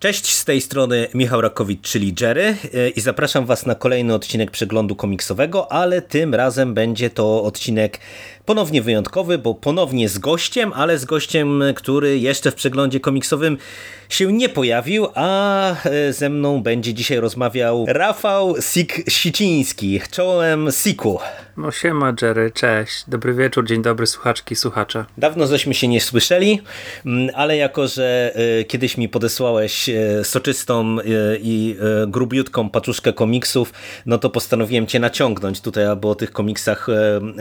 Cześć, z tej strony Michał Rakowicz, czyli Jerry e, i zapraszam Was na kolejny odcinek przeglądu komiksowego, ale tym razem będzie to odcinek ponownie wyjątkowy, bo ponownie z gościem, ale z gościem, który jeszcze w przeglądzie komiksowym się nie pojawił, a e, ze mną będzie dzisiaj rozmawiał Rafał Sik-Siciński, czołem Siku. No siema Jerry, cześć, dobry wieczór, dzień dobry słuchaczki, słuchacze. Dawno żeśmy się nie słyszeli, mm, ale jako, że e, kiedyś mi podesłałeś e, soczystą i grubiutką paczuszkę komiksów, no to postanowiłem cię naciągnąć tutaj, aby o tych komiksach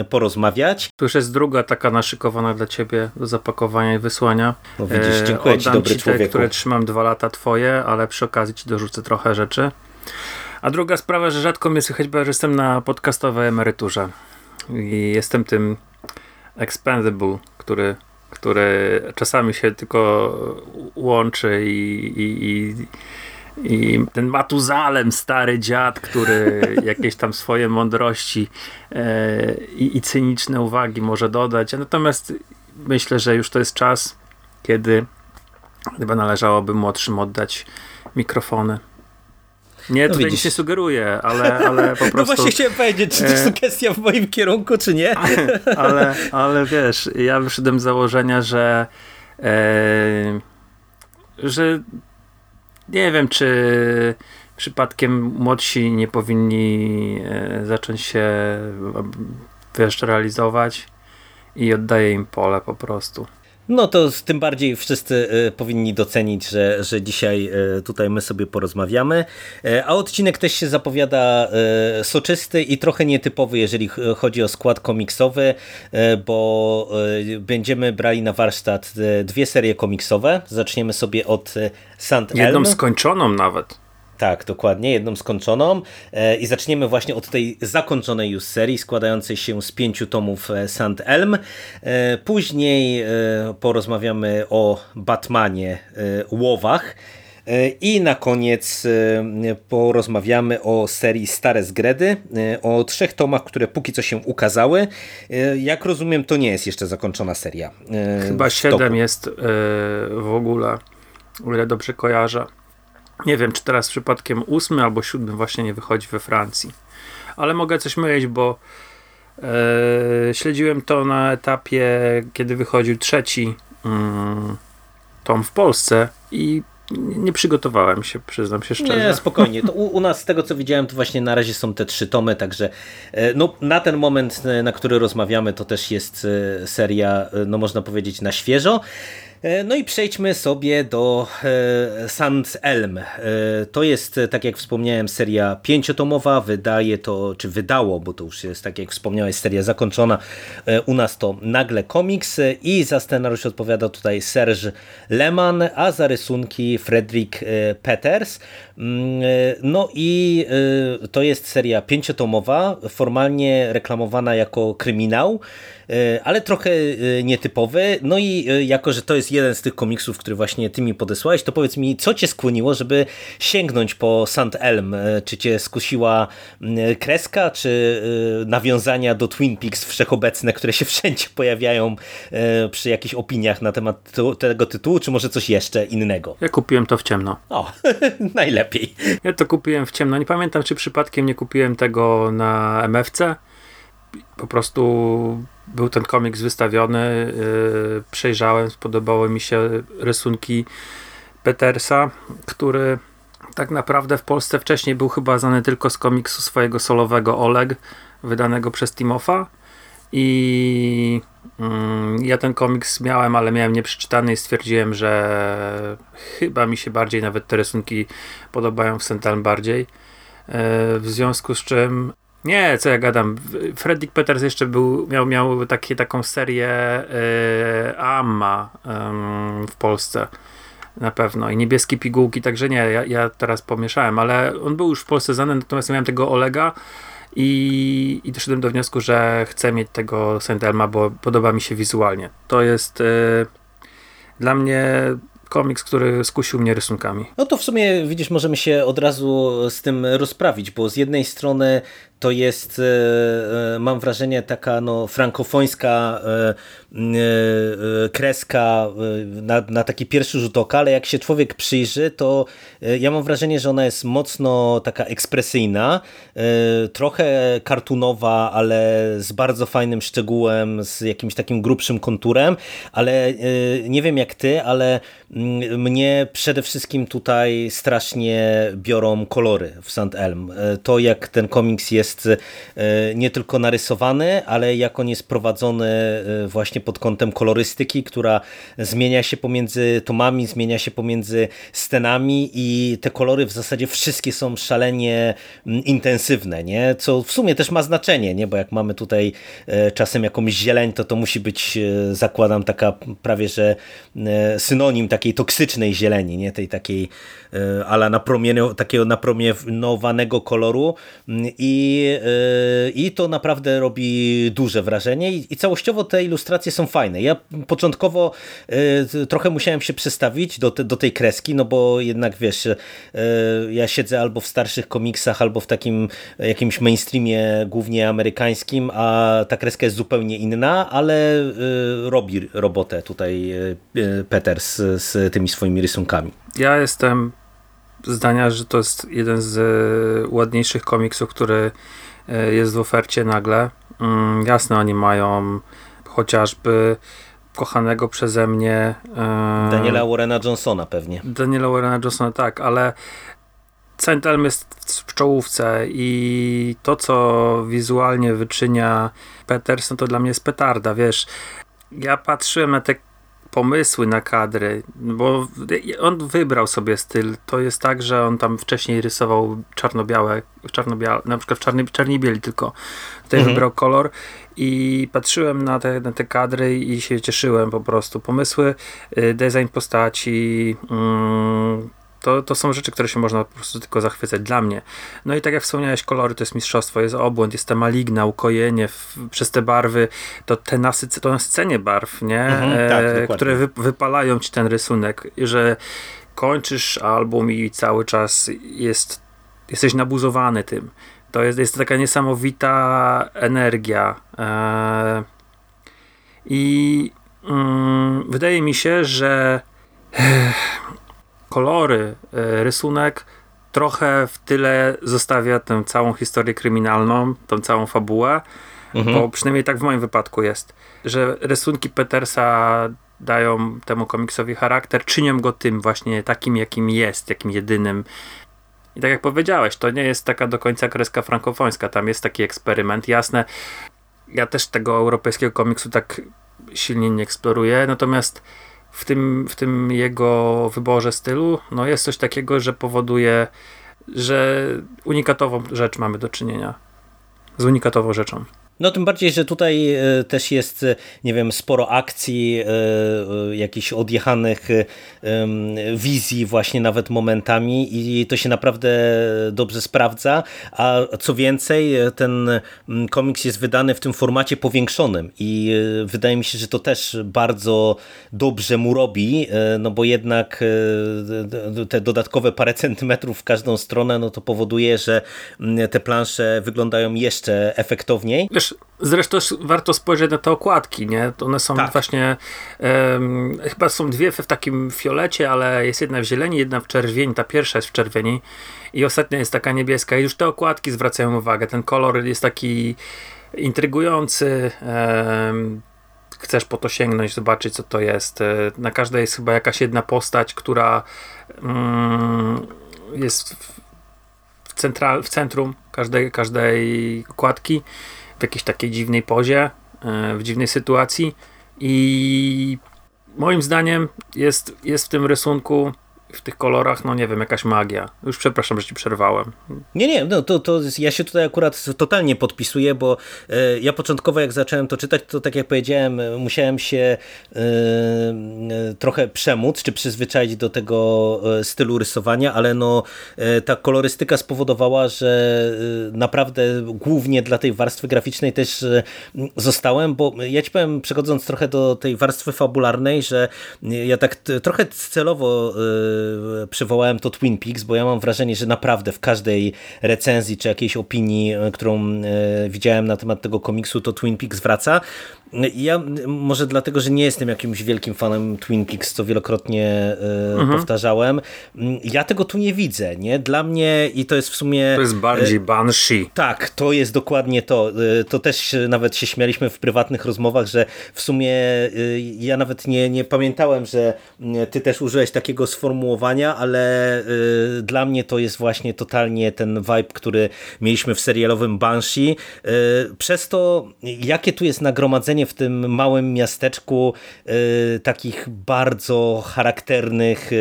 porozmawiać. Tu już jest druga taka naszykowana dla ciebie do zapakowania i wysłania. No widzisz, dziękuję ci, dobry ci człowieku. Te, które trzymam dwa lata twoje, ale przy okazji ci dorzucę trochę rzeczy. A druga sprawa, że rzadko mnie słychać, bo jestem na podcastowej emeryturze i jestem tym expendable, który, który czasami się tylko łączy i, i, i i ten Matuzalem, stary dziad, który jakieś tam swoje mądrości e, i, i cyniczne uwagi może dodać. Natomiast myślę, że już to jest czas, kiedy chyba należałoby młodszym oddać mikrofony. Nie, no tutaj widzisz. nic nie sugeruję, ale, ale po prostu... No właśnie chciałem powiedzieć, czy to e, sugestia w moim kierunku, czy nie? ale, ale wiesz, ja wyszedłem z założenia, że e, że nie wiem, czy przypadkiem młodsi nie powinni e, zacząć się wiesz, realizować i oddaję im pole po prostu. No to tym bardziej wszyscy e, powinni docenić, że, że dzisiaj e, tutaj my sobie porozmawiamy. A odcinek też się zapowiada soczysty i trochę nietypowy, jeżeli chodzi o skład komiksowy, bo będziemy brali na warsztat dwie serie komiksowe. Zaczniemy sobie od Sand Jedną skończoną nawet. Tak, dokładnie, jedną skończoną e, i zaczniemy właśnie od tej zakończonej już serii składającej się z pięciu tomów e, Sand Elm. E, później porozmawiamy o Batmanie Łowach i na koniec porozmawiamy o serii Stare Zgredy, o trzech tomach, które póki co się ukazały. Jak rozumiem, to nie jest jeszcze zakończona seria. Chyba siedem jest w ogóle o ile dobrze kojarzę. Nie wiem, czy teraz przypadkiem ósmy albo siódmy właśnie nie wychodzi we Francji. Ale mogę coś mylić, bo e, śledziłem to na etapie, kiedy wychodził trzeci mm, tom w Polsce i nie przygotowałem się, przyznam się szczerze. Nie, spokojnie. To u, u, nas z tego co widziałem, to właśnie na razie są te trzy tomy, także e, no, na ten moment, e, na który rozmawiamy, to też jest seria, no można powiedzieć, na świeżo. E, no i przejdźmy sobie do e, Sans Elm. E, to jest, tak jak wspomniałem, seria pięciotomowa. Wydaje to, czy wydało, bo to już jest, tak jak wspomniałeś, seria zakończona. U nas to nagle komiks i za scenariusz odpowiada tutaj Serge Lehmann, a za rysunki Fredrik Peters. Mm, no i to jest seria pięciotomowa, formalnie reklamowana jako kryminał. E, ale trochę e, nietypowy. No i e, jako, że to jest jeden z tych komiksów, który właśnie ty mi podesłałeś, to powiedz mi, co cię skłoniło, żeby sięgnąć po St. Elm? Czy cię skusiła kreska, czy nawiązania do Twin Peaks wszechobecne, które się wszędzie pojawiają przy jakichś opiniach na temat tego tytułu, czy może coś jeszcze innego? Ja kupiłem to w ciemno. O, najlepiej. Ja to kupiłem w ciemno. Nie pamiętam, czy przypadkiem nie kupiłem tego na MFC. Po prostu był ten komiks wystawiony, yy, przejrzałem, spodobały mi się rysunki Petersa, który tak naprawdę w Polsce wcześniej był chyba znany tylko z komiksu swojego solowego Oleg, wydanego przez Timofa. I mm, ja ten komiks miałem, ale miałem nieprzeczytany i stwierdziłem, że chyba mi się bardziej nawet te rysunki podobają w Sental bardziej. Yy, w związku z czym nie, co ja gadam. Fredrik Peters jeszcze był, miał, miał takie, taką serię yy, Amma w Polsce. Na pewno. I niebieskie pigułki, także nie, ja, ja teraz pomieszałem, ale on był już w Polsce znany, natomiast miałem tego Olega i, i doszedłem do wniosku, że chcę mieć tego Sentelma, bo podoba mi się wizualnie. To jest yy, dla mnie komiks, który skusił mnie rysunkami. No to w sumie widzisz, możemy się od razu z tym rozprawić, bo z jednej strony to jest, mam wrażenie, taka no, frankofońska kreska na, na taki pierwszy rzut oka, ale jak się człowiek przyjrzy, to ja mam wrażenie, że ona jest mocno taka ekspresyjna, trochę kartunowa, ale z bardzo fajnym szczegółem, z jakimś takim grubszym konturem, ale nie wiem jak ty, ale mm, mnie przede wszystkim tutaj strasznie biorą kolory w St. Elm. E, to jak ten komiks jest e, nie tylko narysowany, ale jak on jest prowadzony e, właśnie pod kątem kolorystyki, która zmienia się pomiędzy tomami, zmienia się pomiędzy scenami i te kolory w zasadzie wszystkie są szalenie intensywne, nie? co w sumie też ma znaczenie, nie? bo jak mamy tutaj czasem jakąś zieleń, to to musi być, zakładam, taka prawie, że synonim takiej toksycznej zieleni, nie? tej takiej e, ala napromienio, takiego napromienowanego koloru mm, i, e, i to naprawdę robi duże wrażenie i, i całościowo te ilustracje są fajne. Ja początkowo e, trochę musiałem się przestawić do, te, do tej kreski, no bo jednak wiesz, ja siedzę albo w starszych komiksach, albo w takim jakimś mainstreamie głównie amerykańskim, a ta kreska jest zupełnie inna, ale robi robotę tutaj Peters z tymi swoimi rysunkami. Ja jestem zdania, że to jest jeden z e, ładniejszych komiksów, który e, jest w ofercie nagle. Mm, jasne, oni mają chociażby kochanego przeze mnie e, Daniela Warrena Johnsona pewnie. Daniela Warrena Johnsona, tak, ale Saint Elm jest w czołówce i to, co wizualnie wyczynia Peterson, to dla mnie jest petarda, wiesz. Ja patrzyłem na te pomysły na kadry, bo on wybrał sobie styl. To jest tak, że on tam wcześniej rysował czarno-białe, czarno-białe na przykład w czarny, czarni bieli tylko. Tutaj mhm. wybrał kolor i patrzyłem na te, na te kadry i się cieszyłem po prostu. Pomysły, y, design postaci, mm, to, to są rzeczy, które się można po prostu tylko zachwycać dla mnie. No i tak jak wspomniałeś, kolory to jest mistrzostwo, jest obłęd, jest ta maligna, ukojenie w, przez te barwy, to te nasyce, to nasycenie barw, nie? Mhm, tak, e, które wy, wypalają ci ten rysunek, że kończysz album i cały czas jest, jesteś nabuzowany tym. To jest, jest taka niesamowita energia. E, I mm, wydaje mi się, że kolory, e, rysunek trochę w tyle zostawia tę całą historię kryminalną, tą całą fabułę, mhm. bo przynajmniej tak w moim wypadku jest, że rysunki Petersa dają temu komiksowi charakter, czynią go tym właśnie takim, jakim jest, jakim jedynym. I tak jak powiedziałeś, to nie jest taka do końca kreska frankofońska, tam jest taki eksperyment, jasne. Ja też tego europejskiego komiksu tak silnie nie eksploruję, natomiast w tym, w tym jego wyborze stylu, no jest coś takiego, że powoduje, że unikatową rzecz mamy do czynienia. Z unikatową rzeczą. No tym bardziej, że tutaj e, też jest, e, nie wiem, sporo akcji, e, jakichś odjechanych wizji właśnie nawet momentami i to się naprawdę dobrze sprawdza, a co więcej ten mm, komiks jest wydany w tym formacie powiększonym i wydaje mi się, że to też bardzo dobrze mu robi, no bo jednak te dodatkowe parę centymetrów w każdą stronę, no to powoduje, że mm, te plansze wyglądają jeszcze efektowniej. Wiesz, zresztą warto spojrzeć na te okładki, nie? One są tak. właśnie, um, chyba są dwie w takim fiolecie, ale jest jedna w zieleni, jedna w czerwieni, ta pierwsza jest w czerwieni i ostatnia jest taka niebieska i już te okładki zwracają uwagę, ten kolor jest taki intrygujący, um, chcesz po to sięgnąć, zobaczyć co to jest. E, na każdej jest chyba jakaś jedna postać, która um, jest w, central, w centrum każdej, każdej okładki w jakiejś takiej dziwnej pozie, e, w dziwnej sytuacji i moim zdaniem jest, jest w tym rysunku w tych kolorach, no nie wiem, jakaś magia. Już przepraszam, że ci przerwałem. Nie, nie, no to, to ja się tutaj akurat totalnie podpisuję, bo e, ja początkowo jak zacząłem to czytać, to tak jak powiedziałem, e, musiałem się e, trochę przemóc, czy przyzwyczaić do tego stylu rysowania, ale no ta kolorystyka spowodowała, że naprawdę głównie dla tej warstwy graficznej też zostałem, bo ja ci powiem, przechodząc trochę do tej warstwy fabularnej, że ja tak trochę celowo przywołałem to Twin Peaks, bo ja mam wrażenie, że naprawdę w każdej recenzji czy jakiejś opinii, którą widziałem na temat tego komiksu, to Twin Peaks wraca. Ja może dlatego, że nie jestem jakimś wielkim fanem Twin Peaks, co wielokrotnie mhm. powtarzałem. Ja tego tu nie widzę, nie? Dla mnie i to jest w sumie... To jest bardziej Banshee. Tak, to jest dokładnie to. To też nawet się śmialiśmy w prywatnych rozmowach, że w sumie ja nawet nie, nie pamiętałem, że ty też użyłeś takiego sformułowania, ale dla mnie to jest właśnie totalnie ten vibe, który mieliśmy w serialowym Banshee. Przez to, jakie tu jest nagromadzenie w tym małym miasteczku takich bardzo charakternych,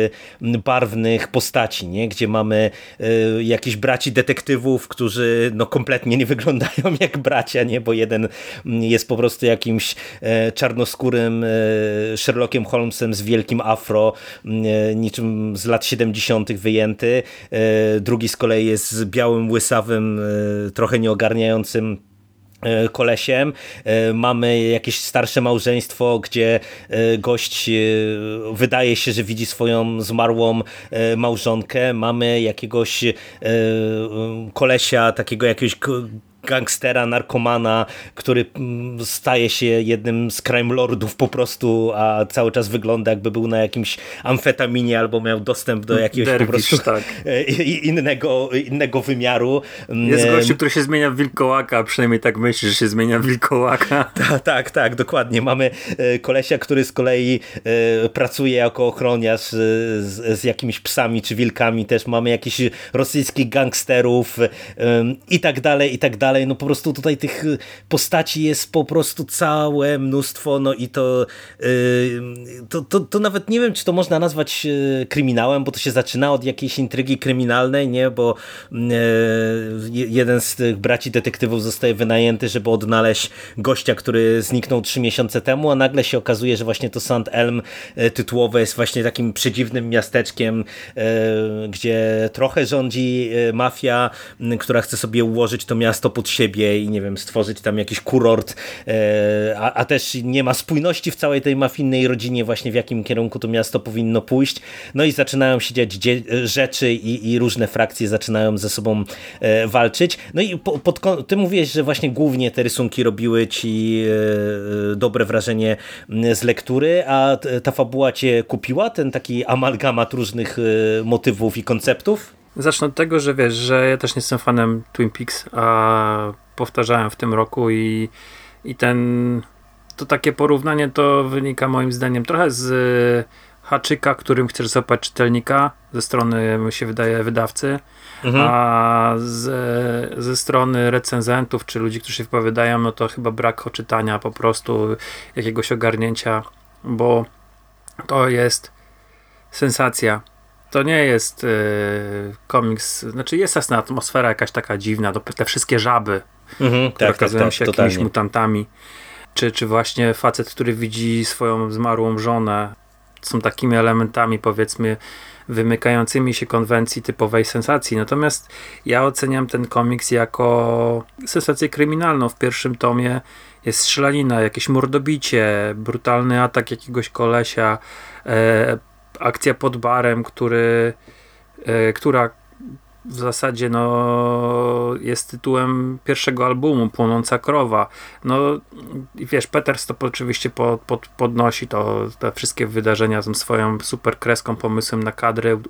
barwnych postaci, nie? gdzie mamy jakichś braci detektywów, którzy no kompletnie nie wyglądają jak bracia, nie? bo jeden jest po prostu jakimś e, czarnoskórym e, Sherlockiem Holmesem z wielkim afro, e, niczym z lat 70. wyjęty, drugi z kolei jest z białym, łysawym, trochę nieogarniającym kolesiem. Mamy jakieś starsze małżeństwo, gdzie gość wydaje się, że widzi swoją zmarłą małżonkę. Mamy jakiegoś kolesia, takiego jakiegoś gangstera, narkomana, który mm, staje się jednym z crime lordów po prostu, a cały czas wygląda jakby był na jakimś amfetaminie albo miał dostęp do jakiegoś Derwisz, po prostu tak. innego, innego wymiaru. Jest mm, gościu, który się zmienia w wilkołaka, przynajmniej tak myśli, że się zmienia w wilkołaka. Tak, tak, tak, dokładnie. Mamy e, kolesia, który z kolei e, pracuje jako ochroniarz z, z jakimiś psami czy wilkami też. Mamy jakichś rosyjskich gangsterów i tak dalej, i tak dalej dalej, no po prostu tutaj tych y, postaci jest po prostu całe mnóstwo, no i to, yy, to, to, to, nawet nie wiem, czy to można nazwać y, kryminałem, bo to się zaczyna od jakiejś intrygi kryminalnej, nie, bo jeden z tych braci detektywów zostaje wynajęty, żeby odnaleźć gościa, który zniknął trzy miesiące temu, a nagle się okazuje, że właśnie to Sand Elm y, tytułowe jest właśnie takim przedziwnym miasteczkiem, gdzie trochę rządzi mafia, która chce sobie ułożyć to miasto pod siebie i nie wiem, stworzyć tam jakiś kurort, e, a, a też nie ma spójności w całej tej mafijnej rodzinie właśnie w jakim kierunku to miasto powinno pójść. No i zaczynają się dziać rzeczy i, i różne frakcje zaczynają ze sobą e, walczyć. No i po, pod, ty mówiłeś, że właśnie głównie te rysunki robiły ci e, dobre wrażenie z lektury, a ta fabuła cię kupiła? Ten taki amalgamat różnych motywów i konceptów? Zacznę od tego, że wiesz, że ja też nie jestem fanem Twin Peaks, a powtarzałem w tym roku i, i ten to takie porównanie to wynika moim zdaniem trochę z haczyka, którym chcesz złapać czytelnika ze strony, mi się wydaje, wydawcy, mhm. a z, ze strony recenzentów, czy ludzi, którzy się wypowiadają, no to chyba brak oczytania, po prostu jakiegoś ogarnięcia, bo to jest sensacja to nie jest yy, komiks, znaczy jest jasna atmosfera jakaś taka dziwna, te wszystkie żaby, mhm, które tak, tak okazują tak, się jakimiś mutantami, czy, czy właśnie facet, który widzi swoją zmarłą żonę, są takimi elementami powiedzmy wymykającymi się konwencji typowej sensacji. Natomiast ja oceniam ten komiks jako sensację kryminalną. W pierwszym tomie jest strzelanina, jakieś mordobicie, brutalny atak jakiegoś kolesia, e, akcja pod barem, który, e, która w zasadzie no, jest tytułem pierwszego albumu, Płonąca Krowa. No wiesz, Peters to oczywiście pod, pod, podnosi to, te wszystkie wydarzenia z swoją super kreską, pomysłem na kadrę,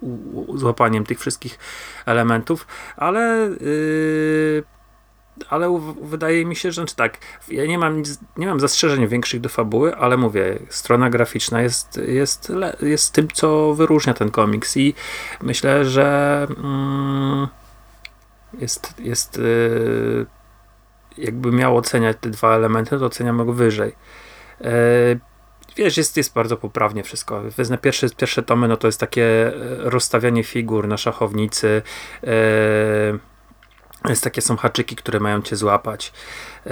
złapaniem tych wszystkich elementów, ale yy, ale wydaje mi się, że znaczy tak, ja nie mam, nie mam zastrzeżeń większych do fabuły, ale mówię, strona graficzna jest, jest, jest tym, co wyróżnia ten komiks i myślę, że mm, jest, jest yy, jakby miał oceniać te dwa elementy, to oceniam go wyżej. Yy, wiesz, jest, jest bardzo poprawnie wszystko. Wezmę pierwsze, pierwsze tomy, no to jest takie rozstawianie figur na szachownicy, yy, jest takie są haczyki, które mają cię złapać. Yy,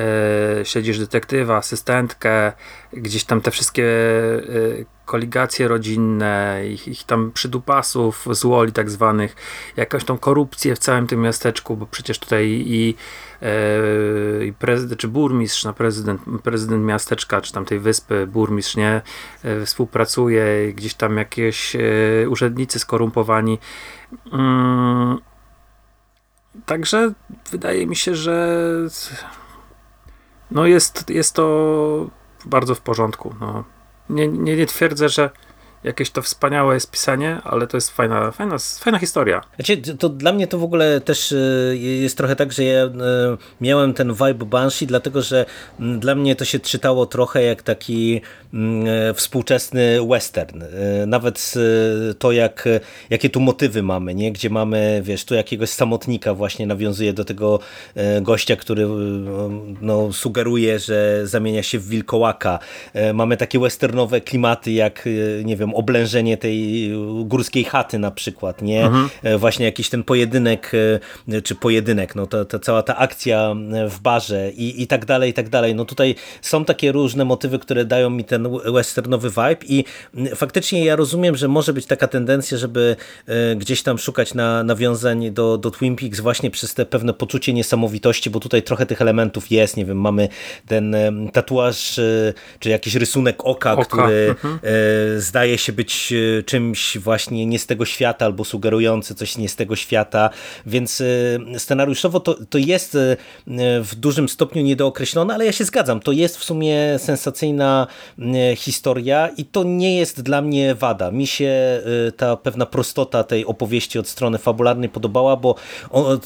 śledzisz detektywa, asystentkę, gdzieś tam te wszystkie yy, koligacje rodzinne, ich, ich tam przydupasów, złoli tak zwanych, jakąś tą korupcję w całym tym miasteczku, bo przecież tutaj i, yy, i prezydent, czy burmistrz, no prezydent, prezydent miasteczka, czy tam tej wyspy, burmistrz, nie, yy, współpracuje, gdzieś tam jakieś yy, urzędnicy skorumpowani. Także wydaje mi się, że no jest, jest to bardzo w porządku. No. Nie, nie, nie twierdzę, że jakieś to wspaniałe jest pisanie, ale to jest fajna, fajna, fajna historia. Znaczy, to dla mnie to w ogóle też e, jest trochę tak, że ja e, miałem ten vibe Banshee, dlatego że dla mnie to się czytało trochę jak taki e, współczesny western. Nawet to, jak, jakie tu motywy mamy, nie? gdzie mamy, wiesz, tu jakiegoś samotnika właśnie nawiązuje do tego gościa, który no, sugeruje, że zamienia się w wilkołaka. Mamy takie westernowe klimaty, jak, nie wiem, oblężenie tej górskiej chaty na przykład, nie? Mhm. E, właśnie jakiś ten pojedynek, e, czy pojedynek, no to, to cała ta akcja e, w barze i, i tak dalej, i tak dalej. No tutaj są takie różne motywy, które dają mi ten westernowy vibe i faktycznie ja rozumiem, że może być taka tendencja, żeby gdzieś tam szukać na, nawiązań do, do Twin Peaks właśnie przez te pewne poczucie niesamowitości, bo tutaj trochę tych elementów jest, nie wiem, mamy ten tatuaż, czy jakiś rysunek oka, oka. który mhm. zdaje się być e, czymś właśnie nie z tego świata albo sugerujący coś nie z tego świata, więc e, scenariuszowo to, to jest e, w dużym stopniu niedookreślone, ale ja się zgadzam, to jest w sumie sensacyjna historia i to nie jest dla mnie wada. Mi się ta pewna prostota tej opowieści od strony fabularnej podobała, bo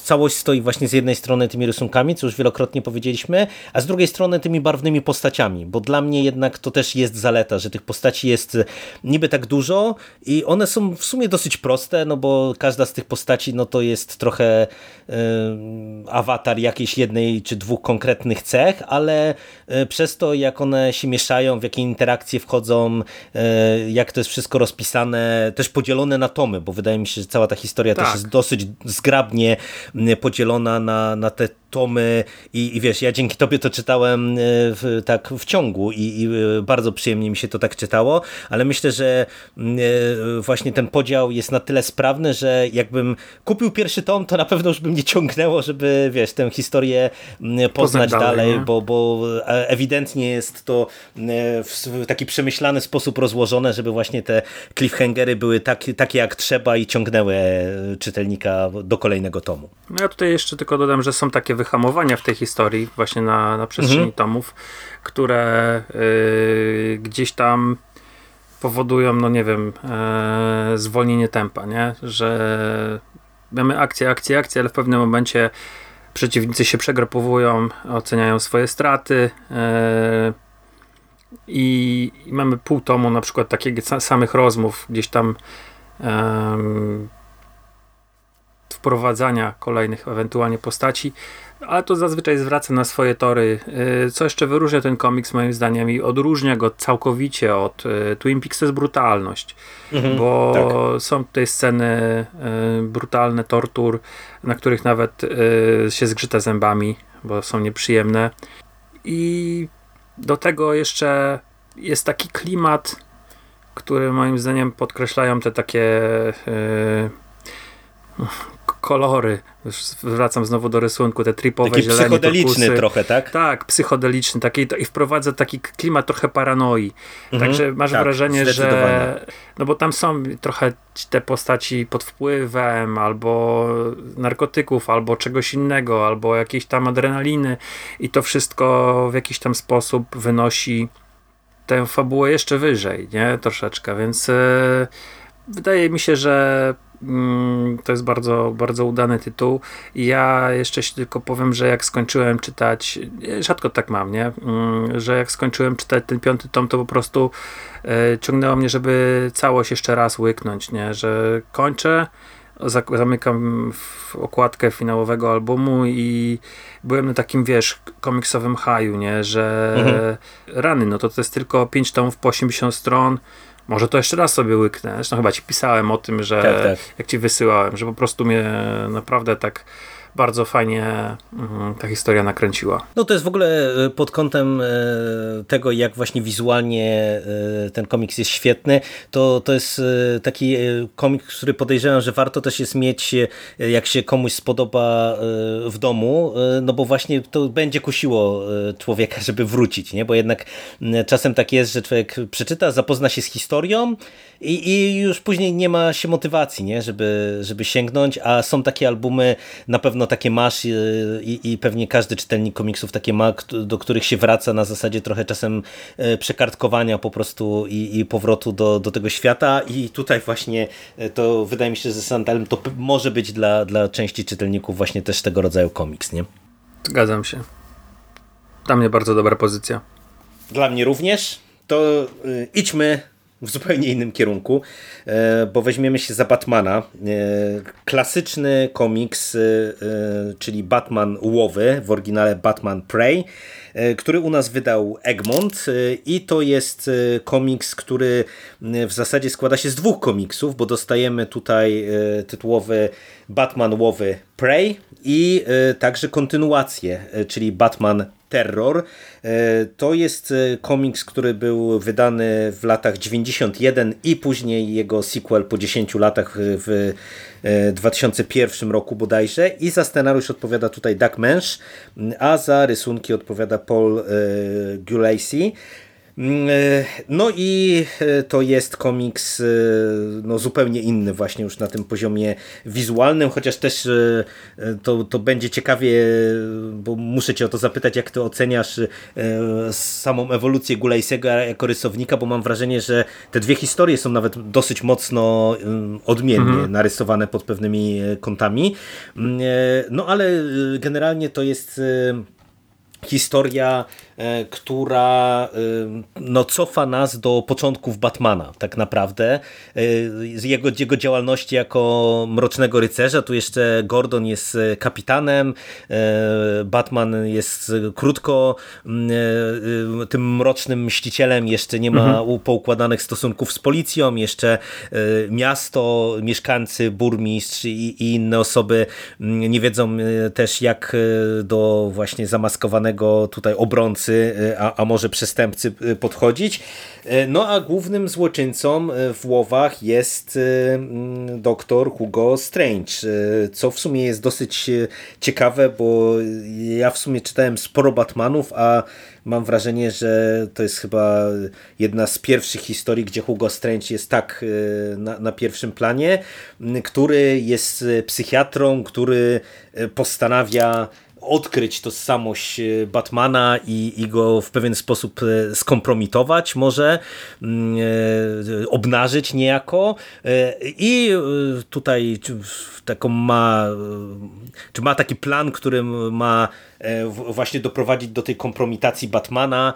całość stoi właśnie z jednej strony tymi rysunkami, co już wielokrotnie powiedzieliśmy, a z drugiej strony tymi barwnymi postaciami, bo dla mnie jednak to też jest zaleta, że tych postaci jest niby tak dużo i one są w sumie dosyć proste, no bo każda z tych postaci no to jest trochę y, awatar jakiejś jednej czy dwóch konkretnych cech, ale y, przez to jak one się mieszają, w jakie interakcje wchodzą, y, jak to jest wszystko rozpisane, też podzielone na tomy, bo wydaje mi się, że cała ta historia tak. też jest dosyć zgrabnie podzielona na, na te tomy i, i wiesz, ja dzięki tobie to czytałem w, tak w ciągu i, i bardzo przyjemnie mi się to tak czytało, ale myślę, że e, właśnie ten podział jest na tyle sprawny, że jakbym kupił pierwszy tom, to na pewno już bym nie ciągnęło, żeby wiesz, tę historię poznać, dalej, dalej bo, bo e, ewidentnie jest to e, w taki przemyślany sposób rozłożone, żeby właśnie te cliffhangery były tak, takie jak trzeba i ciągnęły czytelnika do kolejnego tomu. No ja tutaj jeszcze tylko dodam, że są takie wyhamowania w tej historii właśnie na, na przestrzeni mhm. tomów, które yy, gdzieś tam powodują, no nie wiem, e, zwolnienie tempa, nie? Że mamy akcję, akcję, akcję, ale w pewnym momencie przeciwnicy się przegrupowują, oceniają swoje straty e, i, i, mamy pół tomu na przykład takich samych rozmów, gdzieś tam wprowadzania kolejnych ewentualnie postaci, ale to zazwyczaj zwraca na swoje tory. Y, co jeszcze wyróżnia ten komiks moim zdaniem i odróżnia go całkowicie od y, Twin Peaks to jest brutalność, mhm, bo tak. są tutaj sceny y, brutalne tortur, na których nawet się zgrzyta zębami, bo są nieprzyjemne i do tego jeszcze jest taki klimat, który moim zdaniem podkreślają te takie kolory. wracam znowu do rysunku, te tripowe taki zielenie. psychodeliczny turkusy. trochę, tak? Tak, psychodeliczny. Taki, I wprowadza taki klimat trochę paranoi. Mhm, Także masz tak, wrażenie, że... No bo tam są trochę te postaci pod wpływem albo narkotyków, albo czegoś innego, albo jakiejś tam adrenaliny i to wszystko w jakiś tam sposób wynosi tę fabułę jeszcze wyżej, nie? Troszeczkę, więc... Yy, wydaje mi się, że to jest bardzo, bardzo udany tytuł. Ja jeszcze się tylko powiem, że jak skończyłem czytać, rzadko tak mam, nie? Mm, że jak skończyłem czytać ten piąty tom, to po prostu e, ciągnęło mnie, żeby całość jeszcze raz łyknąć, nie? Że kończę, zamykam okładkę finałowego albumu i byłem na takim, wiesz, komiksowym haju, nie? Że mhm. rany, no to to jest tylko 5 tomów po 80 stron, może to jeszcze raz sobie łyknę. Zresztą chyba ci pisałem o tym, że tak, tak. jak ci wysyłałem, że po prostu mnie naprawdę tak bardzo fajnie mm, ta historia nakręciła. No to jest w ogóle e, pod kątem e, tego, jak właśnie wizualnie e, ten komiks jest świetny, to, to jest taki komiks, który podejrzewam, że warto też jest mieć, jak się komuś spodoba w domu, no bo właśnie to będzie kusiło człowieka, żeby wrócić, nie? bo jednak czasem tak jest, że człowiek przeczyta, zapozna się z historią i, i już później nie ma się motywacji, nie? Żeby, żeby sięgnąć, a są takie albumy, na pewno takie masz i, i, pewnie każdy czytelnik komiksów takie ma, do których się wraca na zasadzie trochę czasem e, przekartkowania po prostu i, i powrotu do, do tego świata i tutaj właśnie e, to wydaje mi się, że Sandalem to może być dla, dla części czytelników właśnie też tego rodzaju komiks, nie? Zgadzam się. Dla mnie bardzo dobra pozycja. Dla mnie również. To y, idźmy w zupełnie innym kierunku, e, bo weźmiemy się za Batmana. E, klasyczny komiks, e, czyli Batman Łowy, w oryginale Batman Prey, który u nas wydał Egmont i to jest komiks, który w zasadzie składa się z dwóch komiksów, bo dostajemy tutaj tytułowy Batman Łowy Prey i także kontynuację, czyli Batman Terror. E, to jest e, komiks, który był wydany w latach 91 i później jego sequel po 10 latach w 2001 e, roku bodajże i za scenariusz odpowiada tutaj Doug Mensch, a za rysunki odpowiada Paul Gulacy. Mm, e, no i e, to jest komiks e, no, zupełnie inny właśnie już na tym poziomie wizualnym, chociaż też to, to będzie ciekawie, bo muszę cię o to zapytać, jak ty oceniasz samą ewolucję Gulejsego jako rysownika, bo mam wrażenie, że te dwie historie są nawet dosyć mocno odmiennie mhm. narysowane pod pewnymi kątami. Mm, no ale generalnie to jest historia która e, no, cofa nas do początków Batmana tak naprawdę, e, z jego, jego działalności jako mrocznego rycerza. Tu jeszcze Gordon jest kapitanem, Batman jest krótko tym mrocznym mścicielem, jeszcze nie ma mhm. poukładanych stosunków z policją, jeszcze miasto, mieszkańcy, burmistrz i, i inne osoby nie wiedzą też jak do właśnie zamaskowanego tutaj obrońcy Y, a, a może przestępcy y, podchodzić. Y, no a głównym złoczyńcą w Łowach jest mm, doktor Hugo Strange, co w sumie jest dosyć ciekawe, bo ja w sumie czytałem sporo Batmanów, a mam wrażenie, że to jest chyba jedna z pierwszych historii, gdzie Hugo Strange jest tak na, na pierwszym planie, który jest psychiatrą, który postanawia odkryć tożsamość e, Batmana i, i go w pewien sposób e, skompromitować może, mm, e, obnażyć niejako i tutaj taką ma, czy ma taki plan, który ma właśnie doprowadzić do tej kompromitacji Batmana,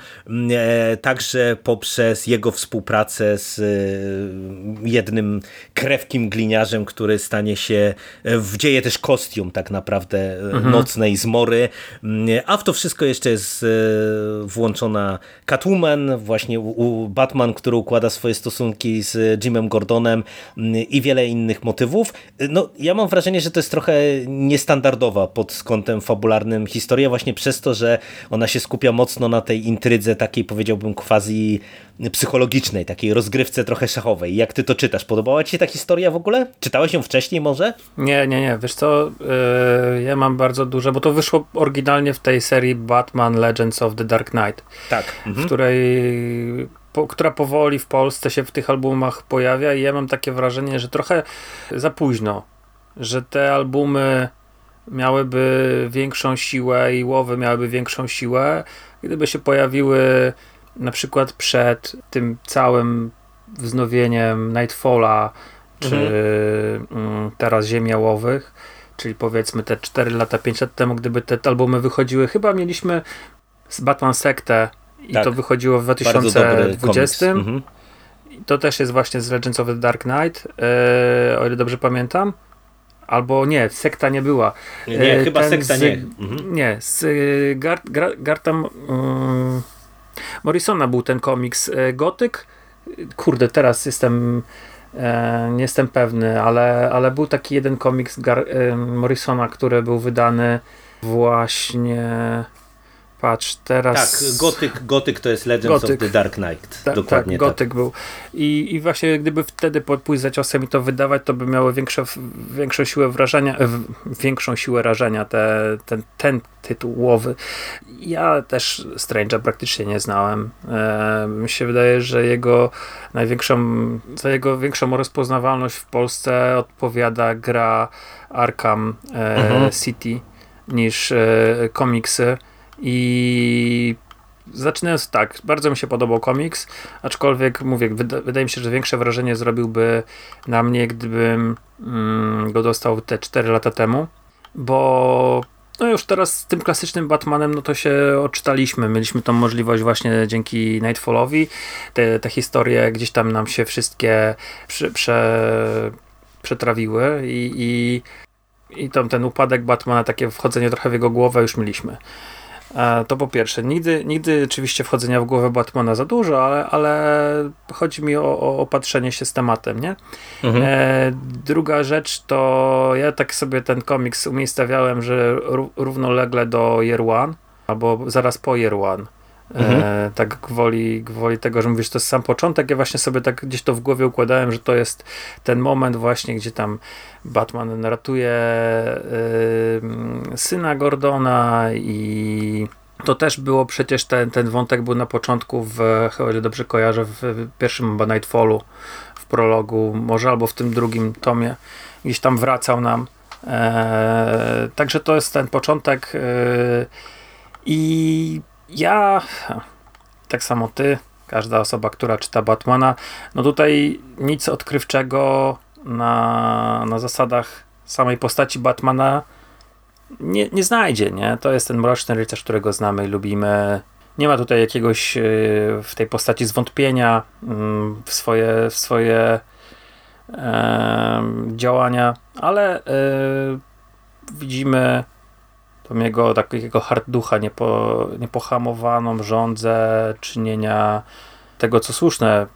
e, także poprzez jego współpracę z jednym krewkim gliniarzem, który stanie się, wdzieje też kostium tak naprawdę mhm. nocnej zmory, a w to wszystko jeszcze jest włączona Catwoman, właśnie Batman, który układa swoje stosunki z Jimem Gordonem i wiele innych motywów. No, ja mam wrażenie, że to jest trochę niestandardowa pod kątem fabularnym historia właśnie przez to, że ona się skupia mocno na tej intrydze takiej powiedziałbym quasi psychologicznej, takiej rozgrywce trochę szachowej. Jak ty to czytasz? Podobała ci się ta historia w ogóle? Czytałeś ją wcześniej może? Nie, nie, nie. Wiesz co, yy, ja mam bardzo duże, bo to wyszło oryginalnie w tej serii Batman Legends of the Dark Knight. Tak. Mhm. W której po, która powoli w Polsce się w tych albumach pojawia i ja mam takie wrażenie, że trochę za późno, że te albumy miałyby większą siłę i łowy miałyby większą siłę, gdyby się pojawiły na przykład przed tym całym wznowieniem Nightfalla, czy mhm. Mm, teraz Ziemia Łowych, czyli powiedzmy te 4 lata, 5 lat temu, gdyby te albumy wychodziły, chyba mieliśmy z Batman Sektę i tak. to wychodziło w 2020. Mhm. To też jest właśnie z Legends of the Dark Knight, yy, o ile dobrze pamiętam. Albo nie, sekta nie była. Nie, nie chyba sekta z, nie. Mhm. Nie, z Gart, Gartam um, Morrisona był ten komiks. E, Gotyk. Kurde, teraz jestem E, nie jestem pewny, ale, ale był taki jeden komiks Gar Morrisona, który był wydany właśnie Patrz, teraz... Tak, Gotyk, Gotyk to jest Legends Gothic. of the Dark Knight. Ta, Dokładnie tak. Gotyk tak. był. I, I właśnie gdyby wtedy pójść za ciosem i to wydawać, to by miało większe, większą siłę wrażenia, większą siłę rażenia te, ten, ten tytułowy. Ja też Strange'a praktycznie nie znałem. E, mi się wydaje, że jego największą, za jego większą rozpoznawalność w Polsce odpowiada gra Arkham e, mhm. City niż e, komiksy. I zaczynając tak, bardzo mi się podobał komiks, aczkolwiek mówię, wyda wydaje mi się, że większe wrażenie zrobiłby na mnie, gdybym mm, go dostał te 4 lata temu, bo no już teraz z tym klasycznym Batmanem, no to się odczytaliśmy. Mieliśmy tą możliwość właśnie dzięki Nightfallowi. Te, te historie gdzieś tam nam się wszystkie prze, prze, przetrawiły i, i, i tam ten upadek Batmana, takie wchodzenie trochę w jego głowę już mieliśmy. To po pierwsze, nigdy, nigdy oczywiście wchodzenia w głowę Batmana za dużo, ale, ale chodzi mi o, o opatrzenie się z tematem, nie? Mhm. E, druga rzecz to ja tak sobie ten komiks umiejscawiałem, że równolegle do Year One, albo zaraz po Year One. E, mhm. E, tak gwoli, gwoli tego, że mówisz, to jest sam początek. Ja właśnie sobie tak gdzieś to w głowie układałem, że to jest ten moment właśnie, gdzie tam Batman ratuje y, syna Gordona i to też było przecież ten, ten wątek był na początku w, o ile dobrze kojarzę, w pierwszym chyba Nightfallu, w prologu, może albo w tym drugim tomie, gdzieś tam wracał nam. E, także to jest ten początek e, i ja, tak samo ty, każda osoba, która czyta Batmana, no tutaj nic odkrywczego na, na zasadach samej postaci Batmana nie, nie znajdzie, nie? To jest ten mroczny rycerz, którego znamy i lubimy. Nie ma tutaj jakiegoś e, w tej postaci zwątpienia mm, w swoje, w swoje e, działania, ale e, widzimy tą jego takiego hardducha, niepo, niepohamowaną rządzę czynienia tego, co słuszne,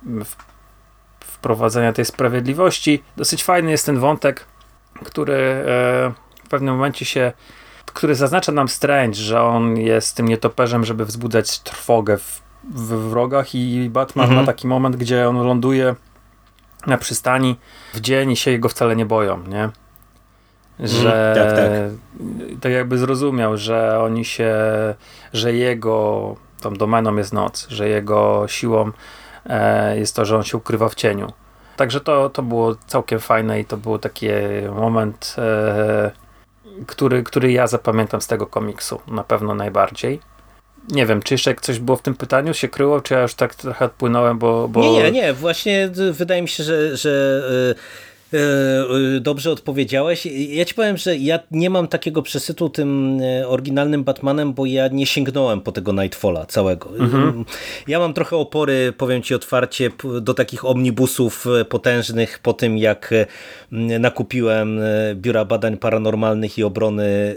wprowadzenia tej sprawiedliwości. Dosyć fajny jest ten wątek, który e, w pewnym momencie się który zaznacza nam Strange, że on jest tym nietoperzem, żeby wzbudzać trwogę w, w wrogach i Batman mhm. ma taki moment, gdzie on ląduje na przystani w dzień i się jego wcale nie boją, nie? Że mm, tak, tak. tak jakby zrozumiał, że oni się, że jego tą domeną jest noc, że jego siłą e, jest to, że on się ukrywa w cieniu. Także to, to było całkiem fajne i to był taki moment, e, który, który ja zapamiętam z tego komiksu na pewno najbardziej. Nie wiem, czy jeszcze coś było w tym pytaniu się kryło, czy ja już tak trochę odpłynąłem, bo... bo... Nie, nie, nie. Właśnie wydaje mi się, że, że e, dobrze odpowiedziałeś. Ja ci powiem, że ja nie mam takiego przesytu tym e, oryginalnym Batmanem, bo ja nie sięgnąłem po tego Nightfalla całego. Mhm. Ja mam trochę opory, powiem ci otwarcie, do takich omnibusów potężnych po tym, jak nakupiłem Biura Badań Paranormalnych i Obrony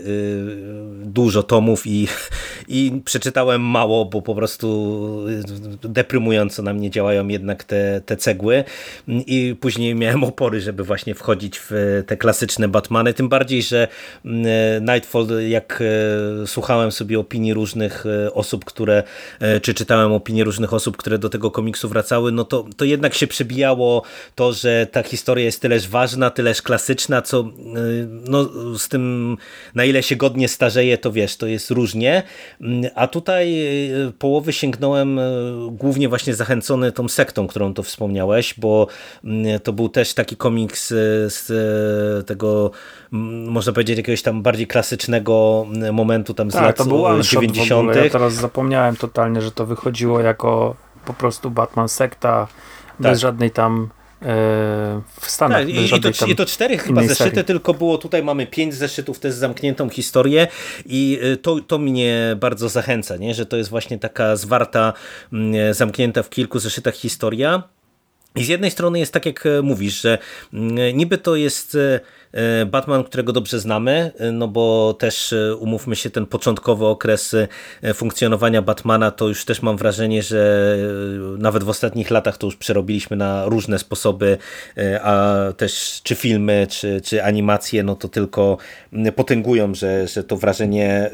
dużo tomów i, i przeczytałem mało, bo po prostu deprymująco na mnie działają jednak te, te cegły i później miałem opory, żeby żeby właśnie wchodzić w e, te klasyczne Batmany, tym bardziej, że e, Nightfall, jak e, słuchałem sobie opinii różnych osób, które, czy czytałem opinii różnych osób, które do tego komiksu wracały, no to, to jednak się przebijało to, że ta historia jest tyleż ważna, tyleż klasyczna, co no, z tym, na ile się godnie starzeje, to wiesz, to jest różnie, a tutaj połowy sięgnąłem głównie właśnie zachęcony tą sektą, którą to wspomniałeś, bo to był też taki komik z, z tego, można powiedzieć, jakiegoś tam bardziej klasycznego momentu tam z tak, lat to był 90. Ja teraz zapomniałem totalnie, że to wychodziło jako po prostu Batman sekta, tak. bez żadnej tam e, w Stanach. Tak, i, to, I to cztery chyba zeszyty, serii. tylko było tutaj mamy pięć zeszytów też zamkniętą historię i e, to, to mnie bardzo zachęca, nie? że to jest właśnie taka zwarta, zamknięta w kilku zeszytach historia i z jednej strony jest tak, jak e, mówisz, że mm, niby to jest e, Batman, którego dobrze znamy, no bo też umówmy się, ten początkowy okres funkcjonowania Batmana to już też mam wrażenie, że nawet w ostatnich latach to już przerobiliśmy na różne sposoby, a też czy filmy, czy, czy animacje, no to tylko potęgują, że, że to wrażenie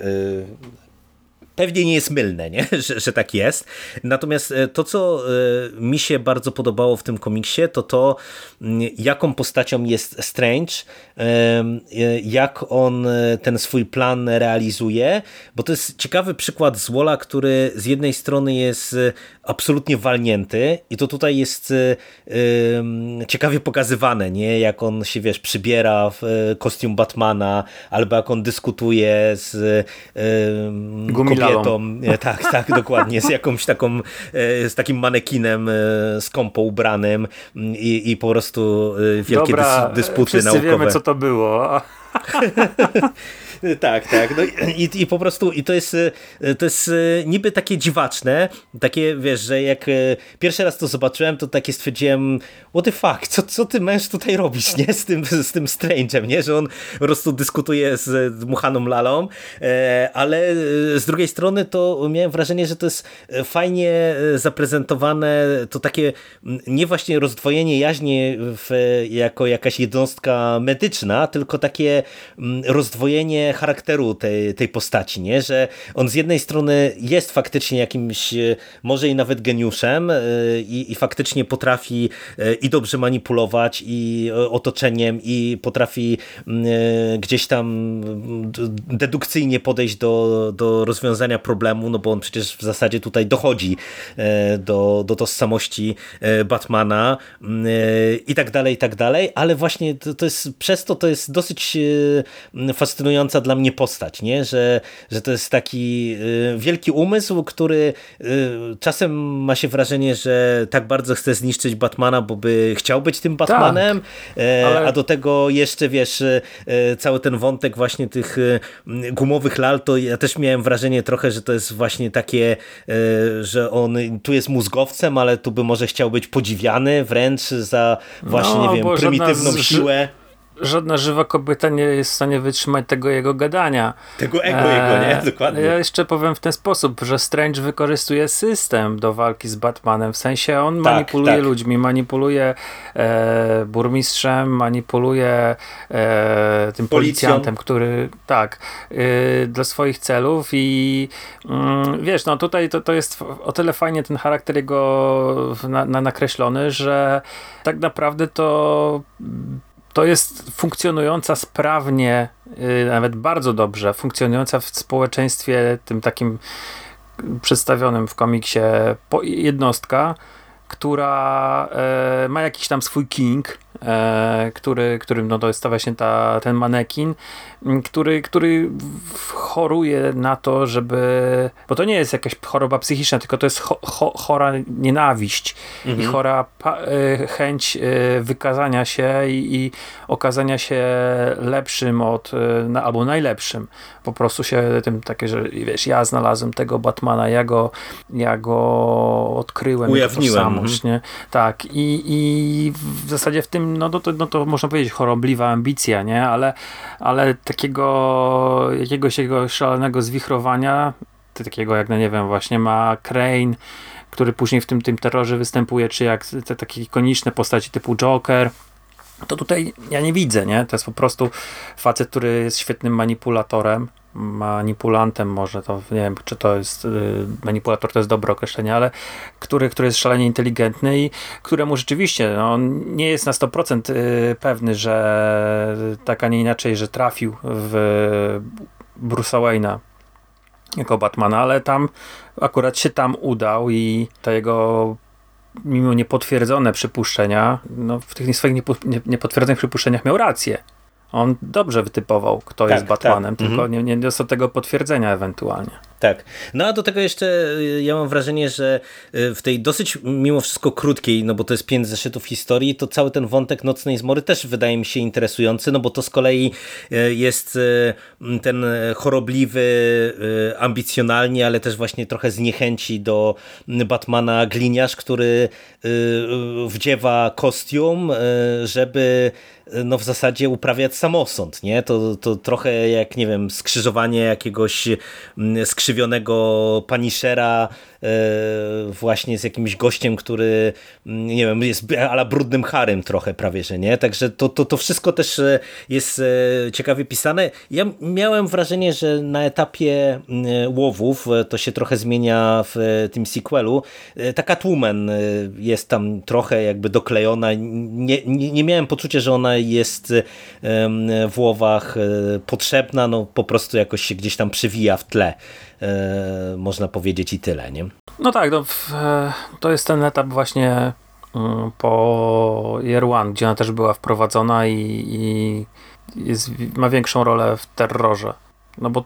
pewnie nie jest mylne, nie? Że, że tak jest. Natomiast e, to, co e, mi się bardzo podobało w tym komiksie, to to, mm, jaką postacią jest Strange, e, jak on ten swój plan realizuje, bo to jest ciekawy przykład Zwola, który z jednej strony jest absolutnie walnięty i to tutaj jest ciekawie pokazywane, nie? Jak on się, wiesz, przybiera w kostium Batmana, albo jak on dyskutuje z Gumila kobietą, tak, tak, dokładnie, z jakąś taką, e, z takim manekinem e, skąpo ubranym i, i po prostu e, wielkie Dobra, dys, dysputy naukowe. wiemy, co to było. tak, tak. No i, i po prostu i to jest, e, to jest e, niby takie dziwaczne, takie wiesz, że jak e, pierwszy raz to zobaczyłem, to takie stwierdziłem, what the fuck, co, co ty męż tutaj robisz, nie? Z tym, z tym Strange'em, nie? Że on po prostu dyskutuje z dmuchaną lalą, ale z drugiej strony to miałem wrażenie, że to jest fajnie zaprezentowane, to takie nie właśnie rozdwojenie jaźni w, jako jakaś jednostka medyczna, tylko takie rozdwojenie charakteru tej, tej postaci, nie? że on z jednej strony jest faktycznie jakimś, e, może i nawet geniuszem e, i, i faktycznie potrafi e, i dobrze manipulować i otoczeniem i potrafi gdzieś tam dedukcyjnie podejść do, do rozwiązania problemu, no bo on przecież w zasadzie tutaj dochodzi do, do tożsamości Batmana i tak dalej, i tak dalej, ale właśnie to, to jest, przez to to jest dosyć fascynująca dla mnie postać, nie? Że, że to jest taki y, wielki umysł, który y, czasem ma się wrażenie, że tak bardzo chce zniszczyć Batmana, bo by chciał być tym Batmanem, tak, e, ale... a do tego jeszcze wiesz, e, cały ten wątek właśnie tych y, gumowych lal, to ja też miałem wrażenie trochę, że to jest właśnie takie, że on tu jest mózgowcem, ale tu by może chciał być podziwiany wręcz za właśnie, no, nie wiem, prymitywną z... siłę żadna żywa kobieta nie jest w stanie wytrzymać tego jego gadania. Tego ego jego, nie? Dokładnie. Ja jeszcze powiem w ten sposób, że Strange wykorzystuje system do walki z Batmanem, w sensie on tak, manipuluje tak. ludźmi, manipuluje e, burmistrzem, manipuluje e, tym policjantem, który tak, e, dla swoich celów i mm, wiesz, no tutaj to, to jest o tyle fajnie ten charakter jego na, na nakreślony, że tak naprawdę to to jest funkcjonująca sprawnie, y, nawet bardzo dobrze, funkcjonująca w społeczeństwie tym takim przedstawionym w komiksie jednostka, która e, ma jakiś tam swój king, który, którym no to jest właśnie ta, ten manekin, który, który choruje na to, żeby, bo to nie jest jakaś choroba psychiczna, tylko to jest cho, cho, chora nienawiść mhm. i chora pa, e, chęć e, wykazania się i, i, okazania się lepszym od, e, na, albo najlepszym. Po prostu się tym takie, że wiesz, ja znalazłem tego Batmana, ja go, ja go odkryłem. Ujawniłem. Tożsamość, mhm. nie? Tak i, i w zasadzie w tym, no to, no to można powiedzieć chorobliwa ambicja, nie? Ale, ale takiego jakiegoś jego szalonego zwichrowania, takiego jak, no nie wiem, właśnie ma Crane, który później w tym, tym terrorze występuje, czy jak te takie ikoniczne postaci typu Joker, to tutaj ja nie widzę, nie? To jest po prostu facet, który jest świetnym manipulatorem, manipulantem może, to nie wiem, czy to jest y, manipulator, to jest dobre określenie, ale który, który jest szalenie inteligentny i któremu rzeczywiście no, on nie jest na 100% y, pewny, że tak, a nie inaczej, że trafił w Bruce'a Wayne'a jako Batmana, ale tam akurat się tam udał i to jego mimo niepotwierdzone przypuszczenia, no, w tych swoich niepotwierdzonych przypuszczeniach miał rację on dobrze wytypował, kto tak, jest Batmanem, tak. tylko mhm. nie, nie dostał tego potwierdzenia ewentualnie. Tak. No a do tego jeszcze y, ja mam wrażenie, że y, w tej dosyć mimo wszystko krótkiej, no bo to jest pięć zeszytów historii, to cały ten wątek Nocnej Zmory też wydaje mi się interesujący, no bo to z kolei y, jest ten chorobliwy, ambicjonalnie, ale też właśnie trochę zniechęci do Batmana gliniarz, który wdziewa kostium, żeby no w zasadzie uprawiać samosąd, nie? To, to trochę jak, nie wiem, skrzyżowanie jakiegoś mm, skrzywionego paniszera E, właśnie z jakimś gościem, który mm, nie wiem, jest ala brudnym harem trochę prawie, że nie? Także to, to, to wszystko też e, jest e, ciekawie pisane. Ja miałem wrażenie, że na etapie mm, łowów to się trochę zmienia w tym sequelu. Taka Tłumen jest tam trochę jakby doklejona. Nie, nie, nie miałem poczucia, że ona jest w łowach potrzebna, no po prostu jakoś się gdzieś tam przywija w tle. E, można powiedzieć i tyle, nie? No tak, no, e, to jest ten etap właśnie mm, po Year One, gdzie ona też była wprowadzona i, i jest, ma większą rolę w terrorze. No bo,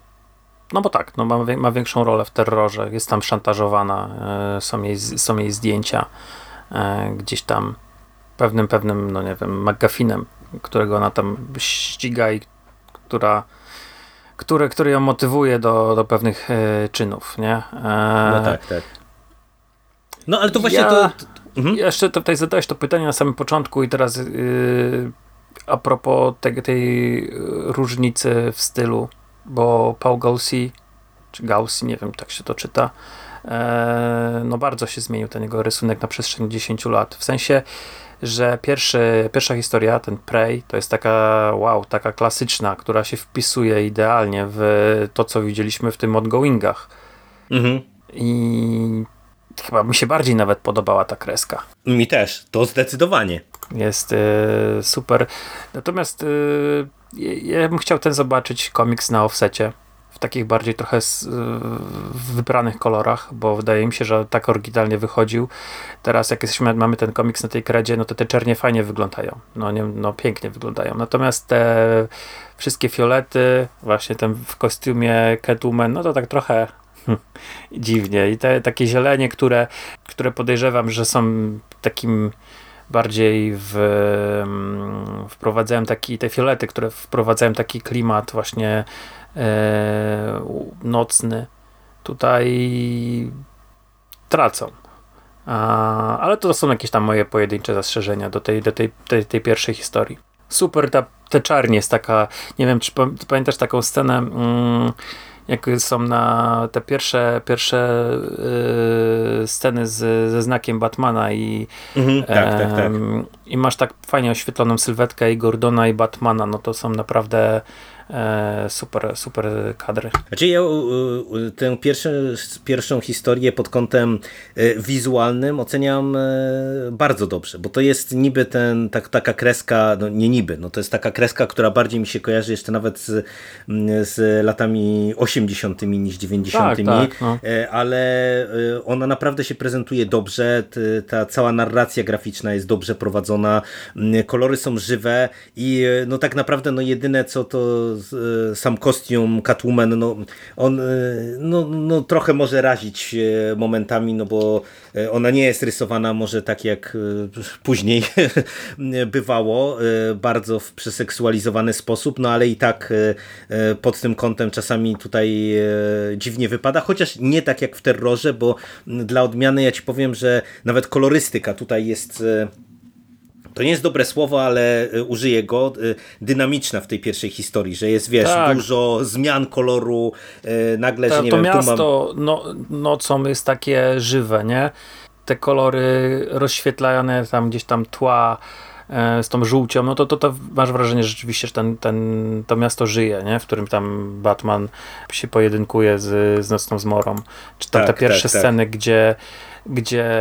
no bo tak, no ma, ma większą rolę w terrorze. Jest tam szantażowana, e, są jej, są jej zdjęcia gdzieś tam pewnym, pewnym, no nie wiem, McGuffinem, którego ona tam ściga i która który, który ją motywuje do, do pewnych e, czynów, nie? E, no tak, tak. No ale to właśnie ja, to... Mhm. Jeszcze tutaj zadałeś to pytanie na samym początku i teraz yy, a propos tej, tej różnicy w stylu, bo Paul Gaussi, czy Gaussi, nie wiem, tak się to czyta, e, no bardzo się zmienił ten jego rysunek na przestrzeni 10 lat. W sensie że pierwszy, pierwsza historia, ten Prey, to jest taka, wow, taka klasyczna, która się wpisuje idealnie w to, co widzieliśmy w tym ongoingach. Mhm. I chyba mi się bardziej nawet podobała ta kreska. Mi też, to zdecydowanie. Jest y, super. Natomiast y, ja bym chciał ten zobaczyć komiks na offsecie w takich bardziej trochę w wybranych kolorach, bo wydaje mi się, że tak oryginalnie wychodził. Teraz jak jesteśmy, mamy ten komiks na tej kredzie, no to te czernie fajnie wyglądają. No, nie, no pięknie wyglądają. Natomiast te wszystkie fiolety, właśnie ten w kostiumie Catwoman, no to tak trochę dziwnie. I te takie zielenie, które, które podejrzewam, że są takim bardziej w, mm, wprowadzają taki, te fiolety, które wprowadzają taki klimat właśnie e, nocny, tutaj tracą. A, ale to są jakieś tam moje pojedyncze zastrzeżenia do tej, do tej, tej, tej pierwszej historii. Super, ta, te czarnie jest taka, nie wiem, czy pamiętasz taką scenę, mm, jak są na te pierwsze, pierwsze yy, sceny z, ze znakiem Batmana i, mhm, tak, tak, tak. i masz tak fajnie oświetloną sylwetkę i Gordona i Batmana, no to są naprawdę E, super, super kadry. Znaczy ja tę pierwszą, pierwszą historię pod kątem e, wizualnym oceniam e, bardzo dobrze, bo to jest niby ten, tak, taka kreska, no nie niby, no to jest taka kreska, która bardziej mi się kojarzy jeszcze nawet z, z latami 80. niż 90. Tak, tak, no. ale ona naprawdę się prezentuje dobrze, ta cała narracja graficzna jest dobrze prowadzona, kolory są żywe i no tak naprawdę no jedyne co to E, sam kostium Catwoman, no, on e, no, no, trochę może razić momentami, no bo e, ona nie jest rysowana może tak jak później bywało, bardzo w przeseksualizowany sposób, no ale i tak pod tym kątem czasami tutaj dziwnie wypada, chociaż nie tak jak w terrorze, bo dla odmiany ja ci powiem, że nawet kolorystyka tutaj jest to nie jest dobre słowo, ale y, użyję go, y, dynamiczna w tej pierwszej historii, że jest, wiesz, tak. dużo zmian koloru, y, nagle, Ta, że nie to wiem, miasto mam... no, nocą jest takie żywe, nie? Te kolory rozświetlane tam gdzieś tam tła, e, z tą żółcią, no to, to, to masz wrażenie że rzeczywiście, że ten, ten, to miasto żyje, nie? w którym tam Batman się pojedynkuje z, z Nocną Zmorą. Czy tam tak, te pierwsze tak, tak. sceny, gdzie gdzie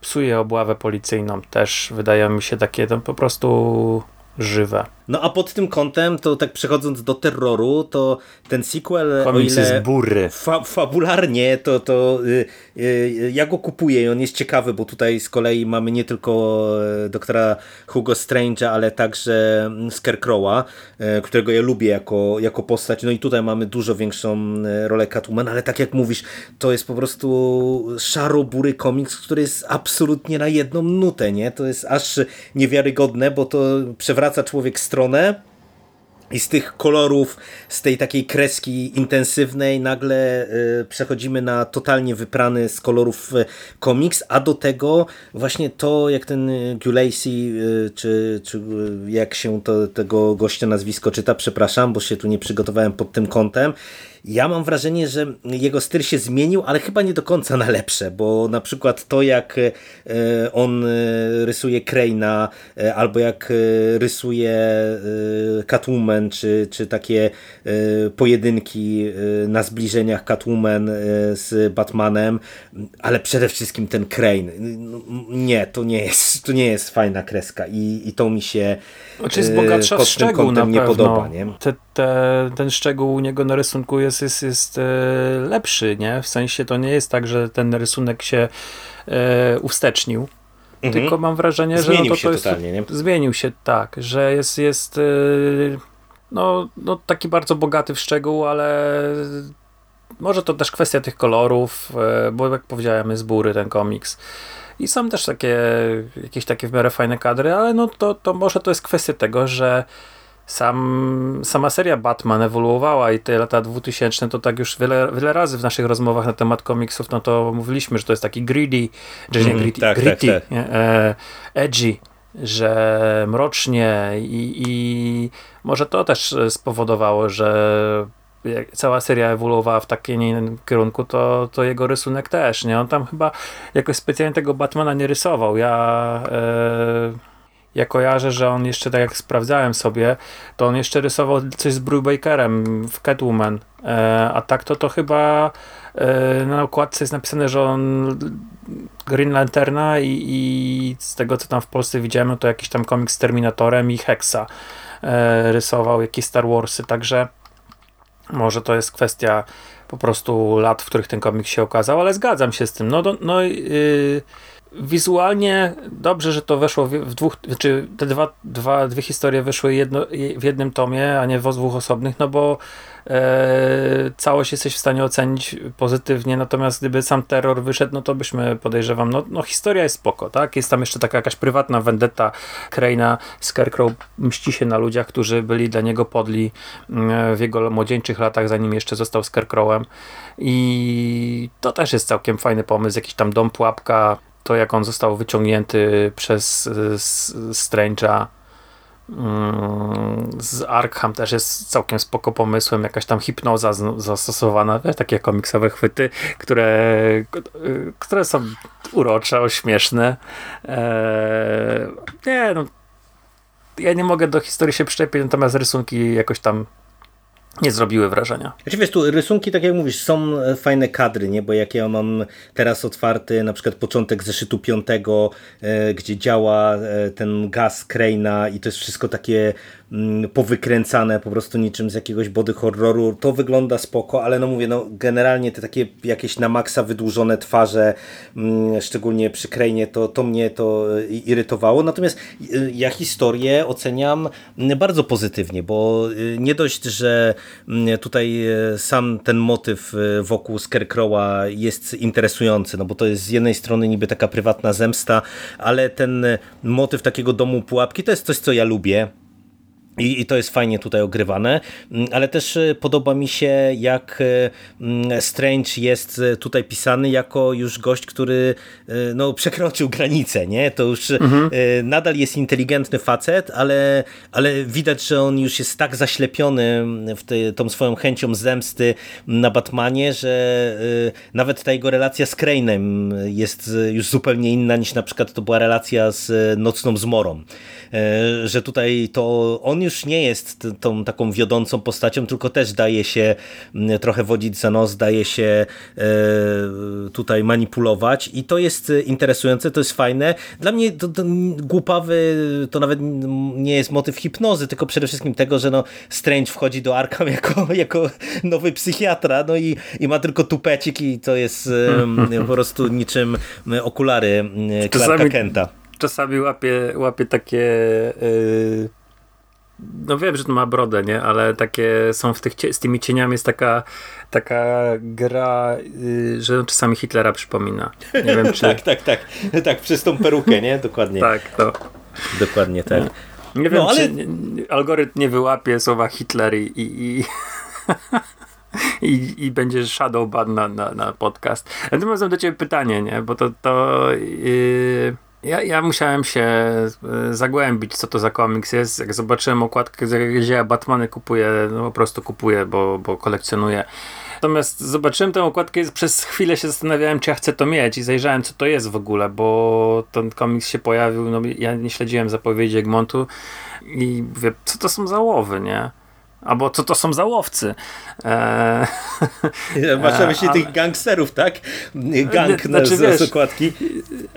psuje obławę policyjną. Też wydaje mi się takie to po prostu żywe. No a pod tym kątem, to tak przechodząc do terroru, to ten sequel, Komiks o ile bury. Fa fabularnie, to, to y, y, ja go kupuję i on jest ciekawy, bo tutaj z kolei mamy nie tylko e, doktora Hugo Strange'a, ale także mm, Scarecrow'a, e, którego ja lubię jako, jako postać. No i tutaj mamy dużo większą e, rolę Catwoman, ale tak jak mówisz, to jest po prostu szaro-bury komiks, który jest absolutnie na jedną nutę, nie? To jest aż niewiarygodne, bo to przewraca człowiek stronę i z tych kolorów, z tej takiej kreski intensywnej nagle y, przechodzimy na totalnie wyprany z kolorów y, komiks, a do tego właśnie to, jak ten Gulacy, y, czy, czy jak się to, tego gościa nazwisko czyta, przepraszam, bo się tu nie przygotowałem pod tym kątem, ja mam wrażenie, że jego styl się zmienił, ale chyba nie do końca na lepsze, bo na przykład to jak e, on e, rysuje Kraina, e, albo jak rysuje Catwoman, czy, czy takie pojedynki na zbliżeniach Catwoman z Batmanem, ale przede wszystkim ten Crane. No, nie, to nie jest, to nie jest fajna kreska i, i to mi się znaczy jest bogatsza w szczegół na nie pewno. podoba. Nie? Te, te, ten szczegół u niego na rysunku jest, jest, jest e, lepszy, nie? W sensie to nie jest tak, że ten rysunek się e, uwstecznił. Mhm. Tylko mam wrażenie, zmienił że no to, to jest, totalnie, nie? zmienił się tak, że jest, jest e, no, no taki bardzo bogaty w szczegół, ale może to też kwestia tych kolorów, e, bo jak powiedziałem, jest bury ten komiks. I są też takie, jakieś takie w miarę fajne kadry, ale no to, to może to jest kwestia tego, że sam, sama seria Batman ewoluowała i te lata 2000 to tak już wiele, wiele razy w naszych rozmowach na temat komiksów, no to mówiliśmy, że to jest taki greedy, że nie mm, greedy, tak, gritty, tak, tak. E, edgy, że mrocznie i, i może to też spowodowało, że cała seria ewoluowała w takim kierunku, to, to jego rysunek też, nie? On tam chyba jakoś specjalnie tego Batmana nie rysował. Ja, e, ja kojarzę, że on jeszcze, tak jak sprawdzałem sobie, to on jeszcze rysował coś z Brubakerem w Catwoman, e, a tak to to chyba e, na okładce jest napisane, że on Green Lanterna i, i z tego, co tam w Polsce widziałem, no to jakiś tam komik z Terminatorem i Hexa e, rysował, jakieś Star Warsy, także może to jest kwestia po prostu lat, w których ten komik się okazał, ale zgadzam się z tym. No, no yy, wizualnie dobrze, że to weszło w, dwóch, czy znaczy te dwa, dwa, dwie historie wyszły jedno, w jednym tomie, a nie w dwóch osobnych, no bo e, całość jesteś w stanie ocenić pozytywnie, natomiast gdyby sam terror wyszedł, no to byśmy podejrzewam, no, no historia jest spoko, tak? Jest tam jeszcze taka jakaś prywatna vendetta Kraina, Scarecrow mści się na ludziach, którzy byli dla niego podli mm, w jego młodzieńczych latach, zanim jeszcze został Scarecrowem i to też jest całkiem fajny pomysł, jakiś tam dom pułapka, to jak on został wyciągnięty przez Strange'a mm, z Arkham też jest całkiem spoko pomysłem, jakaś tam hipnoza zastosowana, wiesz, takie komiksowe chwyty, które, które są urocze, śmieszne. Eee, nie, no, ja nie mogę do historii się przyczepić, natomiast rysunki jakoś tam nie zrobiły wrażenia. Znaczy wiesz, tu rysunki, tak jak mówisz, są e, fajne kadry, nie? Bo jak ja mam teraz otwarty na przykład początek zeszytu piątego, e, gdzie działa e, ten gaz Kraina i to jest wszystko takie powykręcane po prostu niczym z jakiegoś body horroru. To wygląda spoko, ale no mówię, no generalnie te takie jakieś na maksa wydłużone twarze, mm, szczególnie przy Krejnie, to, to mnie to y, irytowało. Natomiast y, ja historię oceniam mm, bardzo pozytywnie, bo y, nie dość, że tutaj sam ten motyw wokół Scarecrowa jest interesujący, no bo to jest z jednej strony niby taka prywatna zemsta, ale ten motyw takiego domu pułapki to jest coś, co ja lubię. I, I, to jest fajnie tutaj ogrywane, mm, ale też e, podoba mi się, jak e, mm, Strange jest e, tutaj pisany jako już gość, który no, przekroczył granicę, nie? To już mhm. nadal jest inteligentny facet, ale, ale widać, że on już jest tak zaślepiony w te, tą swoją chęcią zemsty na Batmanie, że nawet ta jego relacja z Crane'em jest już zupełnie inna niż na przykład to była relacja z Nocną Zmorą. Że tutaj to on już nie jest tą taką wiodącą postacią, tylko też daje się trochę wodzić za nos, daje się e, tutaj manipulować i to jest interesujące, to jest fajne. Dla mnie to, to głupawy to nawet nie jest motyw hipnozy, tylko przede wszystkim tego, że no Strange wchodzi do Arkham jako, jako nowy psychiatra, no i, i ma tylko tupecik i to jest po prostu niczym okulary Clarka czasami, Kenta. Czasami łapie, łapie takie yy no wiem, że to ma brodę, nie? Ale takie są w tych, z tymi cieniami jest taka, taka gra, yy, że czasami Hitlera przypomina. Nie wiem, czy... tak, tak, tak. Tak, przez tą perukę, nie? Dokładnie. tak, to. Dokładnie tak. Nie, nie wiem, no, ale... czy algorytm nie wyłapie słowa Hitler i, i, i, i będzie shadowban na, na, na podcast. Natomiast mam do ciebie pytanie, nie? Bo to, to yy ja, ja musiałem się e, zagłębić, co to za komiks jest. Jak zobaczyłem okładkę, gdzie ja Batmany kupuję, no po prostu kupuję, bo, bo kolekcjonuję. Natomiast zobaczyłem tę okładkę i przez chwilę się zastanawiałem, czy ja chcę to mieć i zajrzałem, co to jest w ogóle, bo ten komiks się pojawił, no ja nie śledziłem zapowiedzi Egmontu i mówię, co to są za łowy, nie? Albo co to są za łowcy? Eee, Masz na myśli tych gangsterów, tak? Gang znaczy, z, wiesz, okładki.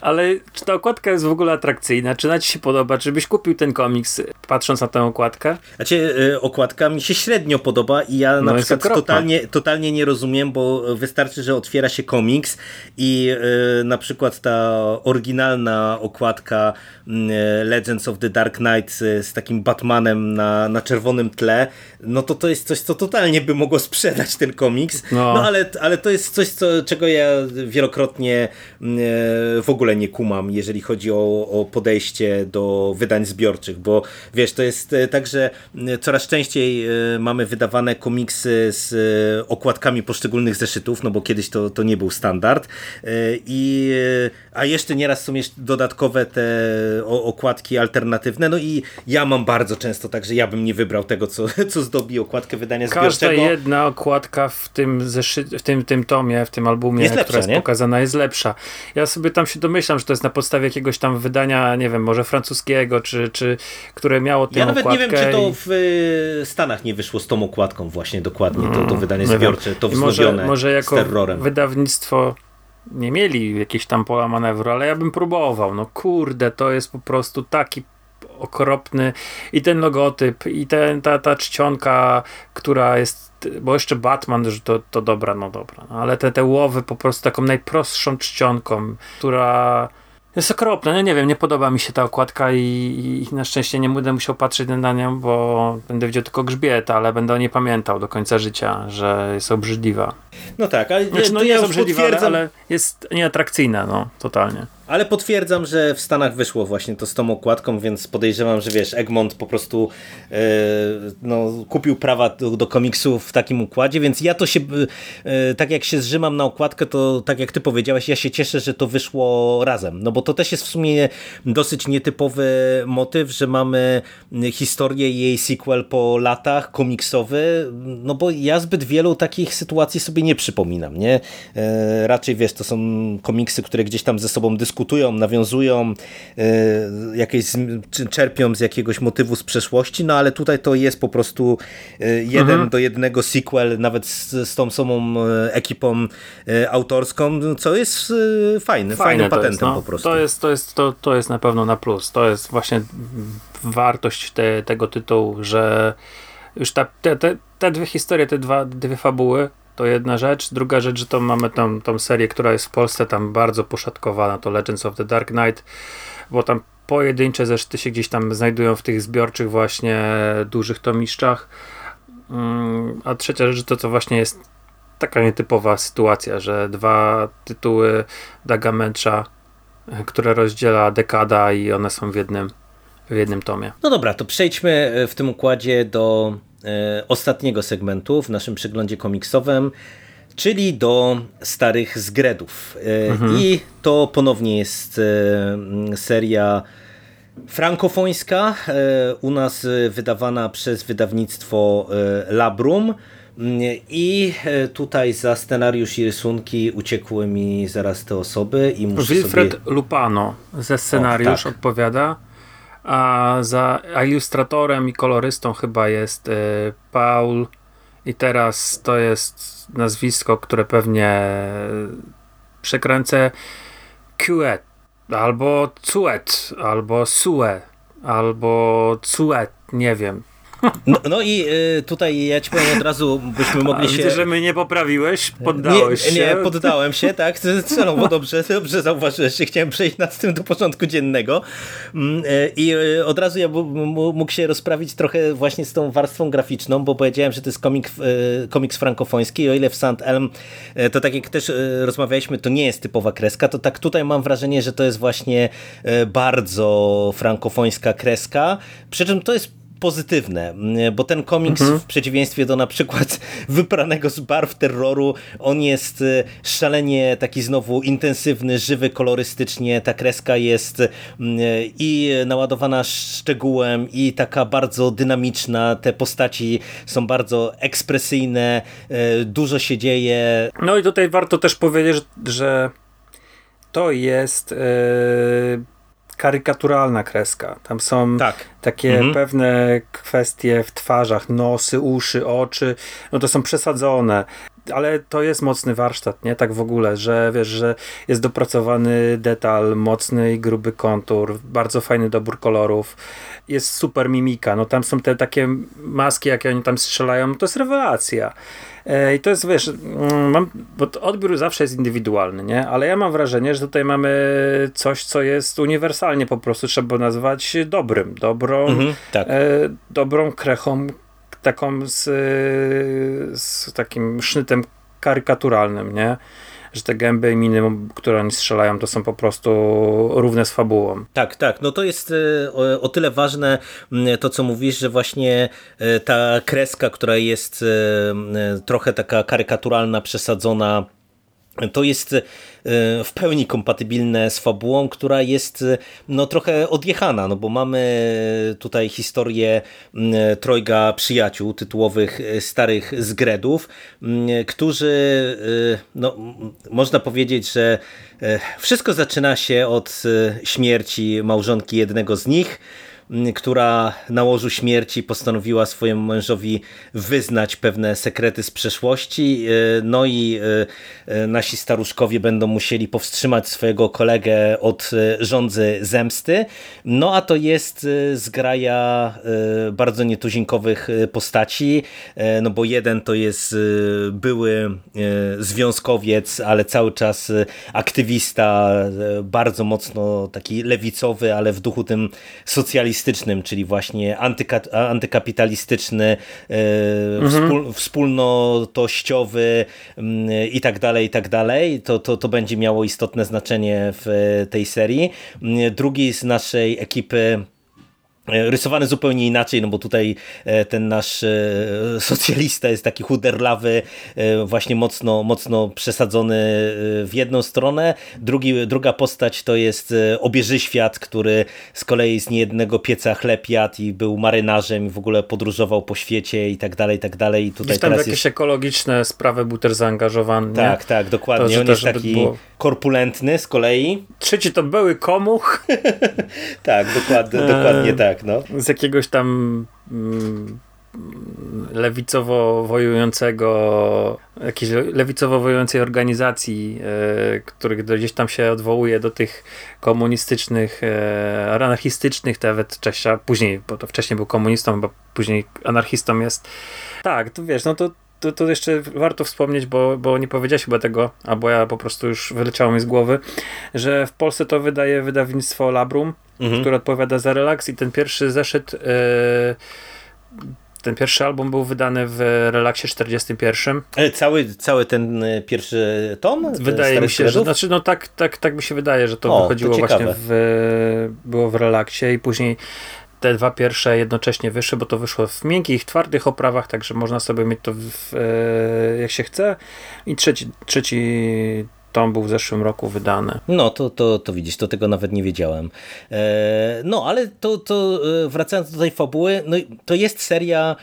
Ale czy ta okładka jest w ogóle atrakcyjna? Czy na ci się podoba? Czy byś kupił ten komiks patrząc na tę okładkę? Znaczy, y, okładka mi się średnio podoba i ja na no przykład totalnie, totalnie nie rozumiem, bo wystarczy, że otwiera się komiks i y, na przykład ta oryginalna okładka y, Legends of the Dark Knight z takim Batmanem na, na czerwonym tle no to to jest coś, co totalnie by mogło sprzedać ten komiks. No, no ale, ale to jest coś, co, czego ja wielokrotnie e, w ogóle nie kumam, jeżeli chodzi o, o podejście do wydań zbiorczych, bo wiesz, to jest e, tak, że mm, coraz częściej e, mamy wydawane komiksy z okładkami poszczególnych zeszytów, no bo kiedyś to, to nie był standard. I, a jeszcze nieraz są jeszcze dodatkowe te okładki alternatywne, no i ja mam bardzo często tak, że ja bym nie wybrał tego, co, co zdobi okładkę wydania Każda zbiorczego. Każda jedna okładka w tym, zeszy- w tym, tym tomie, w tym albumie, jest lepsza, która jest nie? pokazana, jest lepsza. Ja sobie tam się domyślam, że to jest na podstawie jakiegoś tam wydania, nie wiem, może francuskiego, czy, czy które miało tę Ja nawet nie wiem, czy to w y, Stanach nie wyszło z tą okładką właśnie dokładnie, to, to mm, wydanie zbiorcze, to wznowione może, może jako wydawnictwo nie mieli jakieś tam pola manewru, ale ja bym próbował. No kurde, to jest po prostu taki okropny i ten logotyp, i ten, ta, ta czcionka, która jest, bo jeszcze Batman, że to, to dobra, no dobra, no, ale te, te łowy po prostu taką najprostszą czcionką, która jest okropne, no nie wiem, nie podoba mi się ta okładka i, i, na szczęście nie będę musiał patrzeć na nią, bo będę widział tylko grzbiet, ale będę o niej pamiętał do końca życia, że jest obrzydliwa. No tak, ale znaczy, no nie jest obrzydliwa, potwierdzam... ale jest nieatrakcyjna, no, totalnie. Ale potwierdzam, że w Stanach wyszło właśnie to z tą okładką, więc podejrzewam, że wiesz, Egmont po prostu yy, no, kupił prawa do, do komiksu w takim układzie, więc ja to się, yy, tak jak się zrzymam na okładkę, to tak jak ty powiedziałeś, ja się cieszę, że to wyszło razem, no bo to też jest w sumie dosyć nietypowy motyw, że mamy historię jej sequel po latach, komiksowy, no bo ja zbyt wielu takich sytuacji sobie nie przypominam, nie? Yy, raczej wiesz, to są komiksy, które gdzieś tam ze sobą dyskutują, dyskutują, nawiązują, e, jakieś czerpią z jakiegoś motywu z przeszłości, no ale tutaj to jest po prostu e, jeden mhm. do jednego sequel, nawet z, z tą samą e, ekipą autorską, co jest fajny, fajnym patentem jest, no. po prostu. To jest, to, jest, to, to jest na pewno na plus. To jest właśnie wartość te, tego tytułu, że już ta, te, te, te dwie historie, te dwa, dwie fabuły to jedna rzecz. Druga rzecz, że to mamy tą, tą serię, która jest w Polsce tam bardzo poszatkowana, to Legends of the Dark Knight, bo tam pojedyncze zeszyty się gdzieś tam znajdują w tych zbiorczych właśnie dużych tomiszczach. Mm, a trzecia rzecz to, co właśnie jest taka nietypowa sytuacja, że dwa tytuły Daga które rozdziela dekada i one są w jednym, w jednym tomie. No dobra, to przejdźmy w tym układzie do E, ostatniego segmentu w naszym przeglądzie komiksowym, czyli do starych zgredów. E, mhm. I to ponownie jest e, seria frankofońska, u nas wydawana przez wydawnictwo Labrum. I tutaj za scenariusz i rysunki uciekły mi zaraz te osoby i muszę Wilfred sobie... Lupano ze scenariusz o, tak. odpowiada a za ilustratorem i kolorystą chyba jest y, Paul. I teraz to jest nazwisko, które pewnie przekręcę. Cuet, albo Cuet, albo Sue, albo Cuet, nie wiem. No, no i y, tutaj ja ci powiem od razu, byśmy mogli się... Widzę, że mnie nie poprawiłeś, poddałeś nie, się. Nie, poddałem się, tak, celowo dobrze, dobrze zauważyłeś, że chciałem przejść nad tym do porządku dziennego mm, y, i y, od razu ja mógł się rozprawić trochę właśnie z tą warstwą graficzną, bo powiedziałem, że to jest komik, y, komiks frankofoński, o ile w St. Elm to tak jak też rozmawialiśmy, to nie jest typowa kreska, to tak tutaj mam wrażenie, że to jest właśnie bardzo frankofońska kreska, przy czym to jest pozytywne, mm, bo ten komiks mhm. w przeciwieństwie do na przykład wypranego z barw terroru, on jest y, szalenie taki znowu intensywny, żywy kolorystycznie, ta kreska jest mm, i naładowana szczegółem i taka bardzo dynamiczna, te postaci są bardzo ekspresyjne, y, dużo się dzieje. No i tutaj warto też powiedzieć, że to jest yy karykaturalna kreska. Tam są tak. takie mhm. pewne kwestie w twarzach, nosy, uszy, oczy, no to są przesadzone. Ale to jest mocny warsztat, nie? Tak w ogóle, że wiesz, że jest dopracowany detal, mocny i gruby kontur, bardzo fajny dobór kolorów, jest super mimika, no tam są te takie maski, jakie oni tam strzelają, to jest rewelacja. E, I to jest, wiesz, mm, mam, bo odbiór zawsze jest indywidualny, nie? Ale ja mam wrażenie, że tutaj mamy coś, co jest uniwersalnie po prostu trzeba nazwać dobrym, dobrą, mhm, tak. e, dobrą krechą, taką z, z takim sznytem karykaturalnym, nie? Że te gęby i miny, które oni strzelają, to są po prostu równe z fabułą. Tak, tak. No to jest e, o, tyle ważne to, co mówisz, że właśnie e, ta kreska, która jest e, trochę taka karykaturalna, przesadzona, to jest e, w pełni kompatybilne z fabułą, która jest e, no, trochę odjechana, no bo mamy tutaj historię trojga przyjaciół tytułowych e, starych zgredów, którzy no, można powiedzieć, że wszystko zaczyna się od śmierci małżonki jednego z nich, która na łożu śmierci postanowiła swojemu mężowi wyznać pewne sekrety z przeszłości. E, no i e, e, nasi staruszkowie będą musieli powstrzymać swojego kolegę od rządzy zemsty. No a to jest zgraja bardzo nietuzinkowych postaci, no bo jeden to jest były związkowiec, ale cały czas aktywista, bardzo mocno taki lewicowy, ale w duchu tym socjalistycznym czyli właśnie antyka, antykapitalistyczny, e, mhm. wspól, wspólnotościowy mm, i tak dalej, i tak dalej, to, to, to będzie miało istotne znaczenie w tej serii. Drugi z naszej ekipy rysowany zupełnie inaczej, no bo tutaj e, ten nasz e, socjalista jest taki chuderlawy, właśnie mocno, mocno przesadzony w jedną stronę. Drugi, druga postać to jest obieży świat, który z kolei z niejednego pieca chleb jadł i był marynarzem i w ogóle podróżował po świecie i tak dalej, i tak dalej. I tutaj Gdzieś tam jakieś jest... ekologiczne sprawy był też zaangażowany. Tak, nie? tak, dokładnie. To, On jest taki było... korpulentny z kolei. Trzeci to były komuch. tak, dokładnie, dokładnie tak tak, no. Z jakiegoś tam mm, lewicowo wojującego, jakiejś lewicowo wojującej organizacji, e, który gdzieś tam się odwołuje do tych komunistycznych, e, anarchistycznych nawet cześć, później, bo to wcześniej był komunistą, bo później anarchistą jest. Tak, to wiesz, no to to, to jeszcze warto wspomnieć, bo, bo nie powiedziałeś chyba tego, albo ja po prostu już wyleciało mi z głowy, że w Polsce to wydaje wydawnictwo Labrum, mhm. które odpowiada za relaks i ten pierwszy zeszyt yy, ten pierwszy album był wydany w relaksie 41. Ale cały, cały ten e, pierwszy tom? Wydaje mi się, że znaczy, no tak, tak, tak mi się wydaje, że to o, wychodziło to właśnie w, było w relaksie i później te dwa pierwsze jednocześnie wyszły, bo to wyszło w miękkich, twardych oprawach, także można sobie mieć to w, e, jak się chce. I trzeci, trzeci tom był w zeszłym roku wydany. No, to, to, to widzisz, to tego nawet nie wiedziałem. E, no, ale to, to e, wracając do tej fabuły, no, to jest seria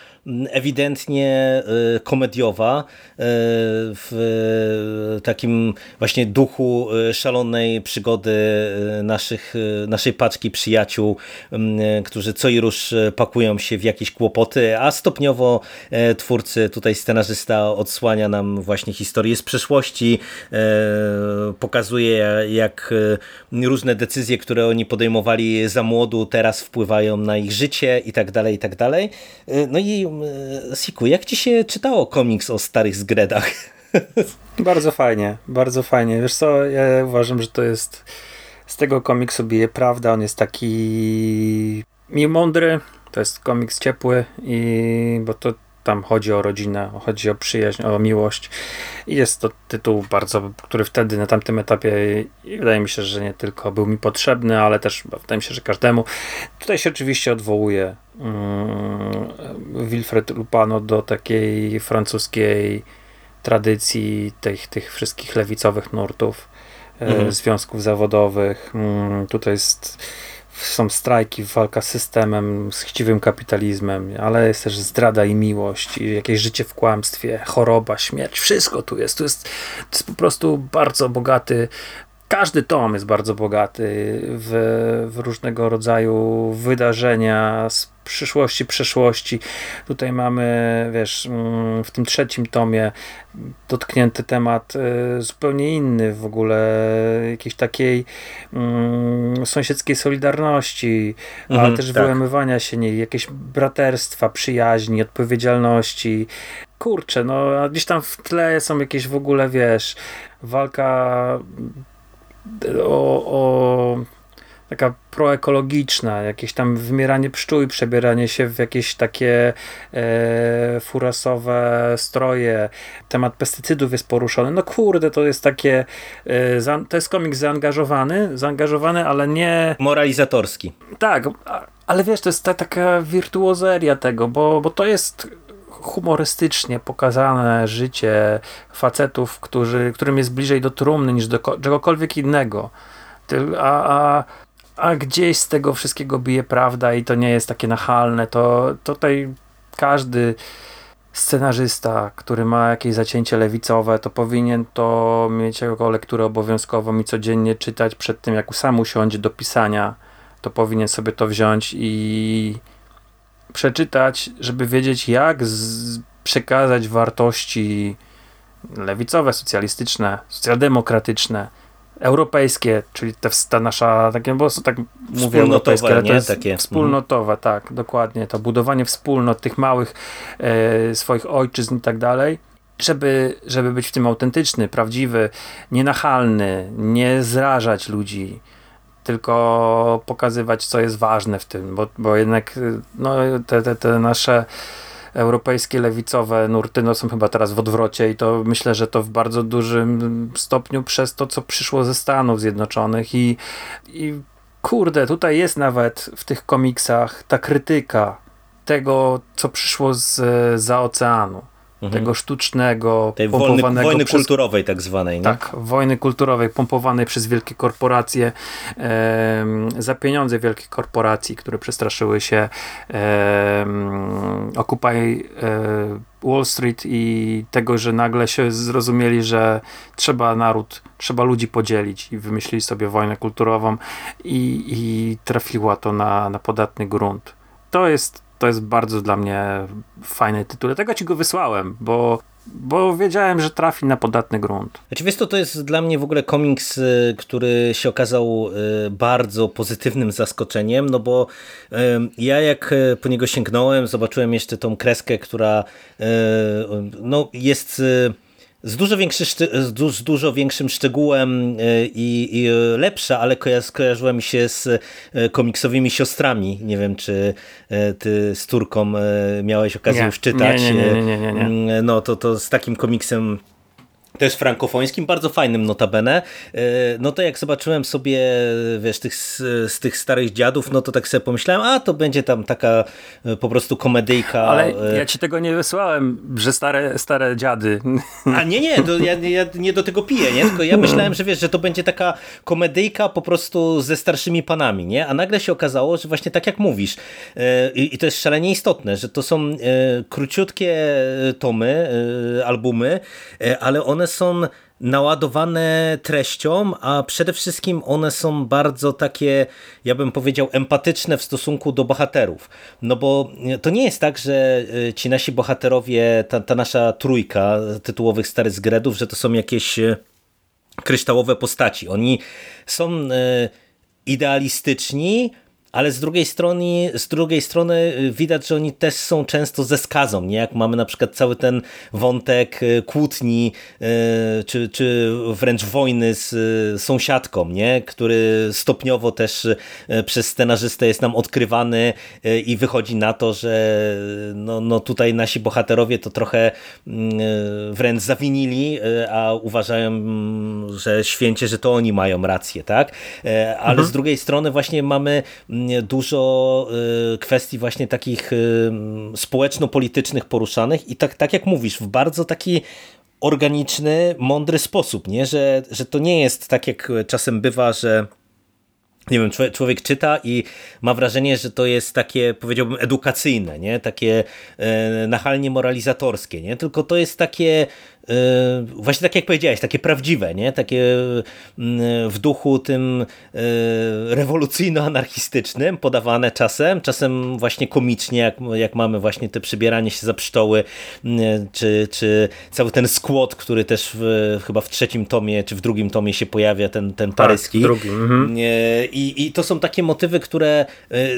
ewidentnie komediowa w takim właśnie duchu szalonej przygody naszych, naszej paczki przyjaciół, którzy co i rusz pakują się w jakieś kłopoty, a stopniowo twórcy, tutaj scenarzysta odsłania nam właśnie historię z przeszłości, pokazuje jak różne decyzje, które oni podejmowali za młodu teraz wpływają na ich życie i tak dalej, i tak dalej. No i Siku, jak ci się czytało komiks o starych zgredach? Bardzo fajnie, bardzo fajnie. Wiesz co, ja uważam, że to jest z tego komiksu bije prawda, on jest taki mi mądry, to jest komiks ciepły i bo to tam chodzi o rodzinę, chodzi o przyjaźń, o miłość. I jest to tytuł bardzo, który wtedy na tamtym etapie wydaje mi się, że nie tylko był mi potrzebny, ale też wydaje mi się, że każdemu. Tutaj się oczywiście odwołuje um, Wilfred Lupano do takiej francuskiej tradycji tych, tych wszystkich lewicowych nurtów, e, mhm. związków zawodowych. Um, tutaj jest są strajki, walka z systemem, z chciwym kapitalizmem, ale jest też zdrada i miłość, i jakieś życie w kłamstwie, choroba, śmierć, wszystko tu jest. Tu jest, to jest po prostu bardzo bogaty każdy tom jest bardzo bogaty w, w, różnego rodzaju wydarzenia przyszłości, przeszłości. Tutaj mamy, wiesz, mm, w tym trzecim tomie dotknięty temat y, zupełnie inny w ogóle, jakiejś takiej um, sąsiedzkiej solidarności, mhm, ale też tak. wyłamywania się niej, jakieś braterstwa, przyjaźni, odpowiedzialności. Kurczę, no a gdzieś tam w tle są jakieś w ogóle, wiesz, walka o, o taka proekologiczna, jakieś tam wymieranie pszczół i przebieranie się w jakieś takie e, furasowe stroje. Temat pestycydów jest poruszony. No kurde, to jest takie e, za, to jest komik zaangażowany, zaangażowany, ale nie... Moralizatorski. Tak, ale wiesz, to jest ta, taka wirtuozeria tego, bo, bo to jest humorystycznie pokazane życie facetów, którzy, którym jest bliżej do trumny niż do czegokolwiek innego. A, a, a gdzieś z tego wszystkiego bije prawda i to nie jest takie nachalne, to tutaj każdy scenarzysta, który ma jakieś zacięcie lewicowe, to powinien to mieć jako lekturę obowiązkową i codziennie czytać przed tym, jak sam usiądzie do pisania, to powinien sobie to wziąć i przeczytać, żeby wiedzieć, jak przekazać wartości lewicowe, socjalistyczne, socjaldemokratyczne, europejskie, czyli te, ta nasza, takie, bo tak mówię europejskie, ale to jest takie. wspólnotowe, mhm. tak, dokładnie, to budowanie wspólnot, tych małych e, swoich ojczyzn i tak dalej, żeby, żeby być w tym autentyczny, prawdziwy, nienachalny, nie zrażać ludzi, tylko pokazywać, co jest ważne w tym, bo, bo jednak no, te, te, te nasze europejskie lewicowe nurty no, są chyba teraz w odwrocie i to myślę, że to w bardzo dużym stopniu przez to, co przyszło ze Stanów Zjednoczonych i, i kurde, tutaj jest nawet w tych komiksach ta krytyka tego, co przyszło z, za oceanu mhm. tego sztucznego, tej pompowanego wojny przez, kulturowej tak zwanej. Nie? Tak, wojny kulturowej pompowanej przez wielkie korporacje e, za pieniądze wielkich korporacji, które przestraszyły się e, Occupy e, Wall Street i tego, że nagle się zrozumieli, że trzeba naród, trzeba ludzi podzielić i wymyślili sobie wojnę kulturową i, i trafiła to na, na podatny grunt. To jest to jest bardzo dla mnie fajny tytuł. Dlatego ci go wysłałem, bo bo wiedziałem, że trafi na podatny grunt. Oczywiście to jest dla mnie w ogóle komiks, y, który się okazał y, bardzo pozytywnym zaskoczeniem, no bo y, ja jak po niego sięgnąłem, zobaczyłem jeszcze tą kreskę, która no, jest z dużo, większy, z dużo większym szczegółem e, i, i lepsza, ale skojarzyła mi się z e, komiksowymi siostrami. Nie wiem, czy e, ty z Turką miałeś okazję nie, już czytać. Nie, nie, nie, nie, nie, nie. No to, to z takim komiksem też frankofońskim, bardzo fajnym notabene, e, no to jak zobaczyłem sobie, wiesz, tych, z tych starych dziadów, no to tak sobie pomyślałem, a to będzie tam taka e, po prostu komedyjka. Ale e, ja ci tego nie wysłałem, że stare, stare dziady. A nie, nie, to ja, ja nie do tego piję, nie, tylko ja myślałem, że wiesz, że to będzie taka komedyjka po prostu ze starszymi panami, nie, a nagle się okazało, że właśnie tak jak mówisz i, i to jest szalenie istotne, że to są króciutkie tomy, albumy, ale one są naładowane treścią, a przede wszystkim one są bardzo takie, ja bym powiedział, empatyczne w stosunku do bohaterów. No bo to nie jest tak, że e, ci nasi bohaterowie, ta, ta nasza trójka tytułowych starych zgredów, że to są jakieś e, kryształowe postaci. Oni są e, idealistyczni, ale z drugiej strony, z drugiej strony y, widać, że oni też są często ze skazą, nie? Jak mamy na przykład cały ten wątek y, kłótni, y, czy, czy wręcz wojny z sąsiadką, nie? Który stopniowo też przez scenarzystę jest nam odkrywany i wychodzi na to, że no, no tutaj nasi bohaterowie to trochę wręcz zawinili, a uważają, że święcie, że to oni mają rację, tak? Ale mhm. z drugiej strony właśnie mamy dużo y, kwestii właśnie takich y, społeczno-politycznych poruszanych i tak, tak jak mówisz, w bardzo taki organiczny, mądry sposób, nie? Że, że to nie jest tak jak czasem bywa, że nie wiem, człowiek, czyta i ma wrażenie, że to jest takie, powiedziałbym, edukacyjne, nie? takie e, nachalnie moralizatorskie, nie? tylko to jest takie E, właśnie tak jak powiedziałeś, takie prawdziwe, nie? takie mm, w duchu tym e, rewolucyjno-anarchistycznym, podawane czasem, czasem właśnie komicznie, jak, jak mamy właśnie te przybieranie się za pszczoły, mm, czy, czy cały ten skład, który też w, chyba w trzecim tomie, czy w drugim tomie się pojawia, ten, ten tak, paryski. Tak. Mhm. E, I, I to są takie motywy, które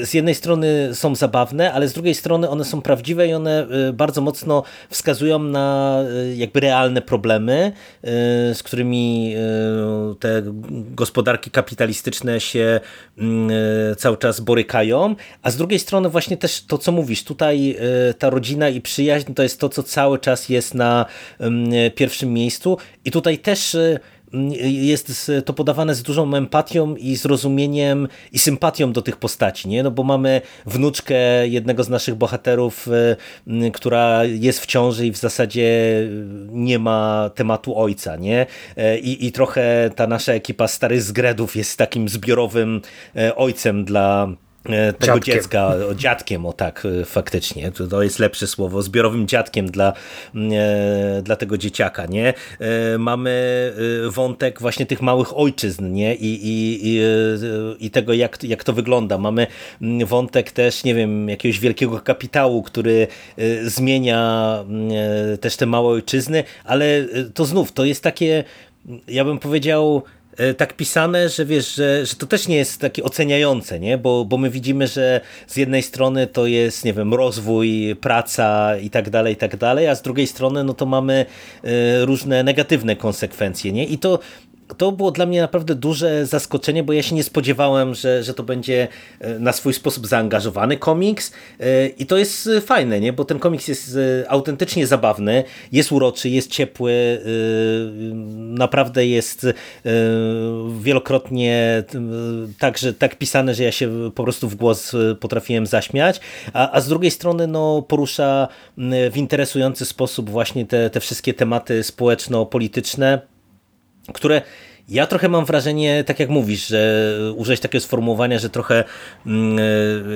z jednej strony są zabawne, ale z drugiej strony one są prawdziwe i one bardzo mocno wskazują na jakby realne realne problemy, y, z którymi y, te gospodarki kapitalistyczne się y, cały czas borykają, a z drugiej strony właśnie też to, co mówisz, tutaj ta rodzina i przyjaźń to jest to, co cały czas jest na pierwszym miejscu. I tutaj też jest to podawane z dużą empatią i zrozumieniem i sympatią do tych postaci, nie? No bo mamy wnuczkę jednego z naszych bohaterów, e, która jest w ciąży i w zasadzie nie ma tematu ojca, nie? E, I, i trochę ta nasza ekipa starych zgredów jest takim zbiorowym e, ojcem dla tego dziadkiem. dziecka, dziadkiem, o tak, e, faktycznie, to jest lepsze słowo, zbiorowym dziadkiem dla, e, dla tego dzieciaka, nie? Mamy wątek właśnie tych małych ojczyzn, nie? I, i, i, i tego, jak, jak to wygląda. Mamy wątek też, nie wiem, jakiegoś wielkiego kapitału, który zmienia też te małe ojczyzny, ale to znów, to jest takie, ja bym powiedział, E, tak pisane, że wiesz, że, że to też nie jest takie oceniające, nie? Bo, bo my widzimy, że z jednej strony to jest, nie wiem, rozwój, praca i tak dalej, i tak dalej, a z drugiej strony no to mamy e, różne negatywne konsekwencje, nie? I to to było dla mnie naprawdę duże zaskoczenie, bo ja się nie spodziewałem, że, że to będzie e, na swój sposób zaangażowany komiks. E, i to jest e, fajne, nie? bo ten komiks jest autentycznie zabawny, jest uroczy, jest ciepły, naprawdę jest wielokrotnie także tak pisane, że ja się po prostu w głos potrafiłem zaśmiać, a, a z drugiej strony no, porusza w interesujący sposób właśnie te, te wszystkie tematy społeczno-polityczne, które ja trochę mam wrażenie, tak jak mówisz, że użyłeś takiego sformułowania, że trochę mm,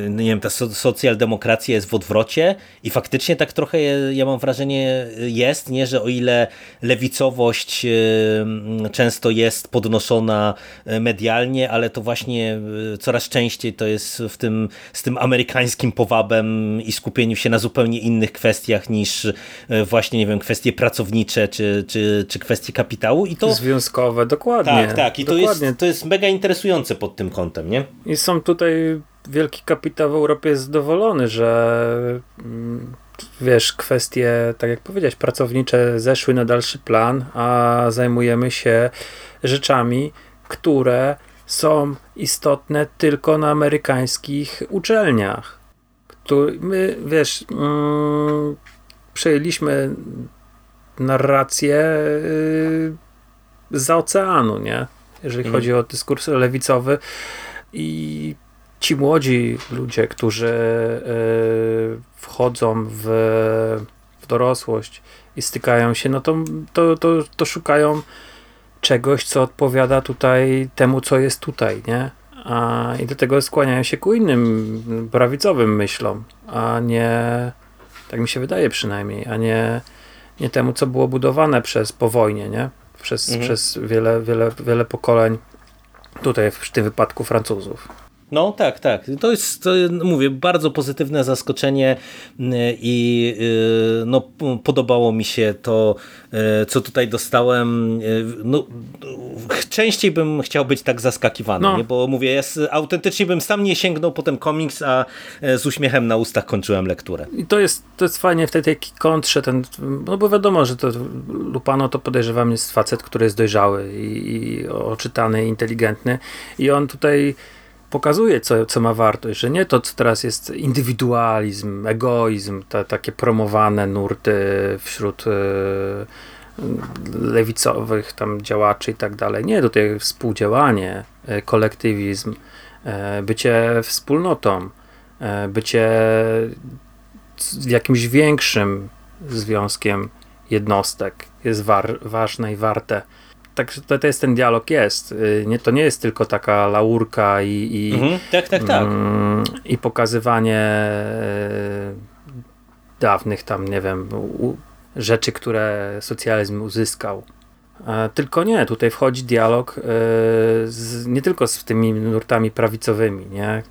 e, nie wiem, ta socjaldemokracja jest w odwrocie i faktycznie tak trochę ja mam wrażenie jest, nie, że o ile lewicowość e, mm, często jest podnoszona e, medialnie, ale to właśnie coraz częściej to jest w tym, z tym amerykańskim powabem i skupieniu się na zupełnie innych kwestiach niż właśnie, nie wiem, kwestie pracownicze czy, czy, czy kwestie kapitału i to... Związkowe, dokładnie Dokładnie. Tak, tak. I to jest, to jest mega interesujące pod tym kątem, nie? I są tutaj wielki kapitał w Europie jest zadowolony, że mm, wiesz, kwestie, tak jak powiedziałeś, pracownicze zeszły na dalszy plan, a zajmujemy się rzeczami, które są istotne tylko na amerykańskich uczelniach. My, wiesz, mm, przejęliśmy narrację za oceanu, nie? Jeżeli mm. chodzi o dyskurs lewicowy i ci młodzi ludzie, którzy wchodzą w, w dorosłość i stykają się, no to, to, to, to szukają czegoś, co odpowiada tutaj temu, co jest tutaj, nie? A, I do tego skłaniają się ku innym prawicowym myślom, a nie, tak mi się wydaje przynajmniej, a nie, nie temu, co było budowane przez po wojnie, nie? Przez, mhm. przez wiele, wiele, wiele pokoleń tutaj w tym wypadku Francuzów. No tak, tak. To jest, to, mówię, bardzo pozytywne zaskoczenie y, i y, no, podobało mi się to, y, co tutaj dostałem. No, częściej bym chciał być tak zaskakiwany, no. nie? bo mówię, ja autentycznie bym sam nie sięgnął po ten komiks, a z uśmiechem na ustach kończyłem lekturę. I to jest, to jest fajnie w tej, tej kontrze, ten, no bo wiadomo, że to Lupano to podejrzewam jest facet, który jest dojrzały i, i oczytany, inteligentny i on tutaj pokazuje, co, co ma wartość, że nie to, co teraz jest indywidualizm, egoizm, te, takie promowane nurty wśród y, lewicowych tam działaczy i tak dalej. Nie, tutaj współdziałanie, y, kolektywizm, y, bycie wspólnotą, bycie jakimś większym związkiem jednostek jest war, ważne i warte tak, to, to jest ten dialog jest. Y, nie, to nie jest tylko taka laurka i, i, mhm, tak, tak, tak. Mm, i pokazywanie y, dawnych tam, nie wiem, u, rzeczy, które socjalizm uzyskał. E, tylko nie, tutaj wchodzi dialog y, z, nie tylko z tymi nurtami prawicowymi, nie?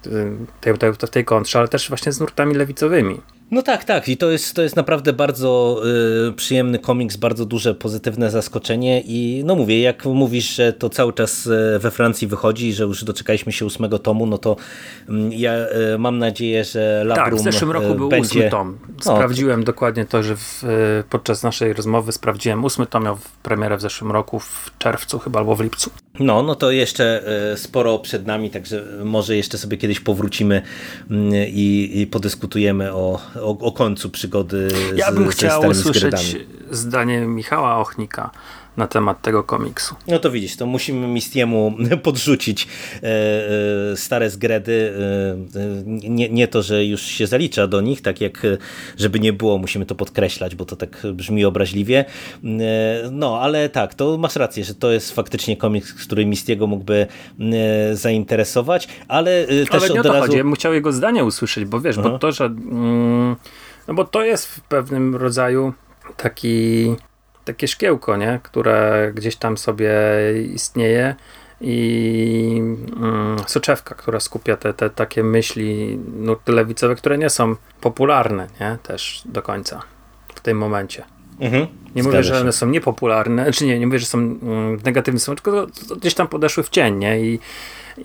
w tej kontrze, ale też właśnie z nurtami lewicowymi. No tak, tak. I to jest, to jest naprawdę bardzo y, przyjemny komiks, bardzo duże pozytywne zaskoczenie. I no mówię, jak mówisz, że to cały czas y, we Francji wychodzi, że już doczekaliśmy się ósmego tomu, no to y, ja y, mam nadzieję, że Labrum Tak, w zeszłym roku y, był będzie... ósmy tom. Sprawdziłem no. dokładnie to, że w, y, podczas naszej rozmowy sprawdziłem. Ósmy tom miał premierę w zeszłym roku, w czerwcu chyba, albo w lipcu. No, no to jeszcze sporo przed nami, także może jeszcze sobie kiedyś powrócimy mm, i, i podyskutujemy o o, o końcu przygody z Ja bym chciał usłyszeć zdanie Michała Ochnika na temat tego komiksu. No to widzisz, to musimy Mistiemu podrzucić e, e, stare zgredy. E, nie, nie to, że już się zalicza do nich, tak jak żeby nie było, musimy to podkreślać, bo to tak brzmi obraźliwie. No, ale tak, to masz rację, że to jest faktycznie komiks, który Mistiego mógłby zainteresować, ale też ale nie od razu... chodzi, ja bym chciał jego zdanie usłyszeć, bo wiesz, Aha. bo to, że mm, no bo to jest w pewnym rodzaju taki takie szkiełko, nie? które gdzieś tam sobie istnieje i mm, soczewka, która skupia te, te takie myśli nurty lewicowe, które nie są popularne nie? też do końca w tym momencie. Mhm. Nie mówię, że one są niepopularne, czy nie, nie mówię, że są mm, negatywne, są, tylko gdzieś tam podeszły w cień, nie? I,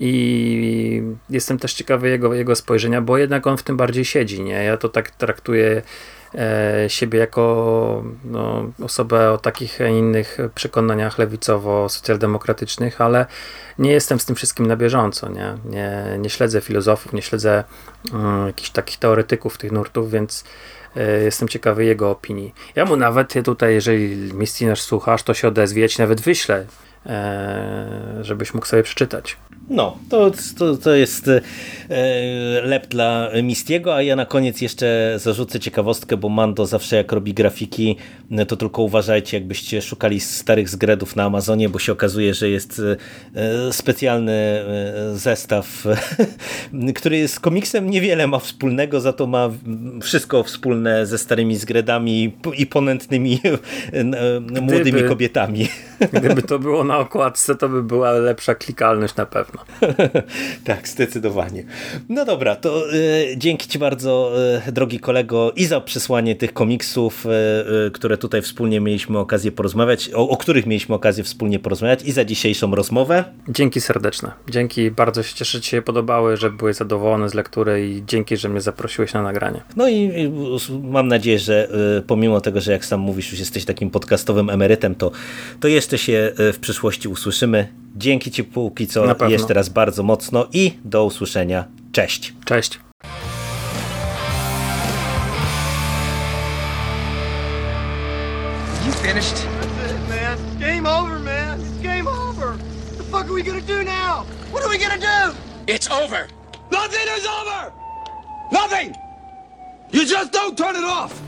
i jestem też ciekawy jego, jego spojrzenia, bo jednak on w tym bardziej siedzi, nie? Ja to tak traktuję siebie jako no, osobę o takich innych przekonaniach lewicowo-socjaldemokratycznych, ale nie jestem z tym wszystkim na bieżąco. Nie, nie, nie śledzę filozofów, nie śledzę um, jakichś takich teoretyków tych nurtów, więc e, jestem ciekawy jego opinii. Ja mu nawet tutaj, jeżeli Mistinasz słuchasz, to się odezwie, ja ci nawet wyślę, e, żebyś mógł sobie przeczytać. No, to, to, to jest e, lep dla Mistiego, a ja na koniec jeszcze zarzucę ciekawostkę, bo Mando zawsze jak robi grafiki, to tylko uważajcie, jakbyście szukali starych zgredów na Amazonie, bo się okazuje, że jest e, specjalny e, zestaw, który z komiksem niewiele ma wspólnego, za to ma wszystko wspólne ze starymi zgredami i ponętnymi młodymi gdyby, kobietami. Gdyby to było na okładce, to by była lepsza klikalność na pewno. tak, zdecydowanie. No dobra, to y, dzięki Ci bardzo, y, drogi kolego, i za przesłanie tych komiksów, y, które tutaj wspólnie mieliśmy okazję porozmawiać, o, o, których mieliśmy okazję wspólnie porozmawiać, i za dzisiejszą rozmowę. Dzięki serdeczne. Dzięki, bardzo się cieszę, że Ci się podobały, że byłeś zadowolony z lektury i dzięki, że mnie zaprosiłeś na nagranie. No i, i mam nadzieję, że pomimo tego, że jak sam mówisz, już jesteś takim podcastowym emerytem, to, to jeszcze się w przyszłości usłyszymy. Dzięki Ci póki co jeszcze raz bardzo mocno i do usłyszenia. Cześć. Cześć. finished? That's it, man. Game over, man. It's game over. What the fuck are we gonna do now? What are we gonna do? It's over. Nothing is over! Nothing! You just don't turn it off!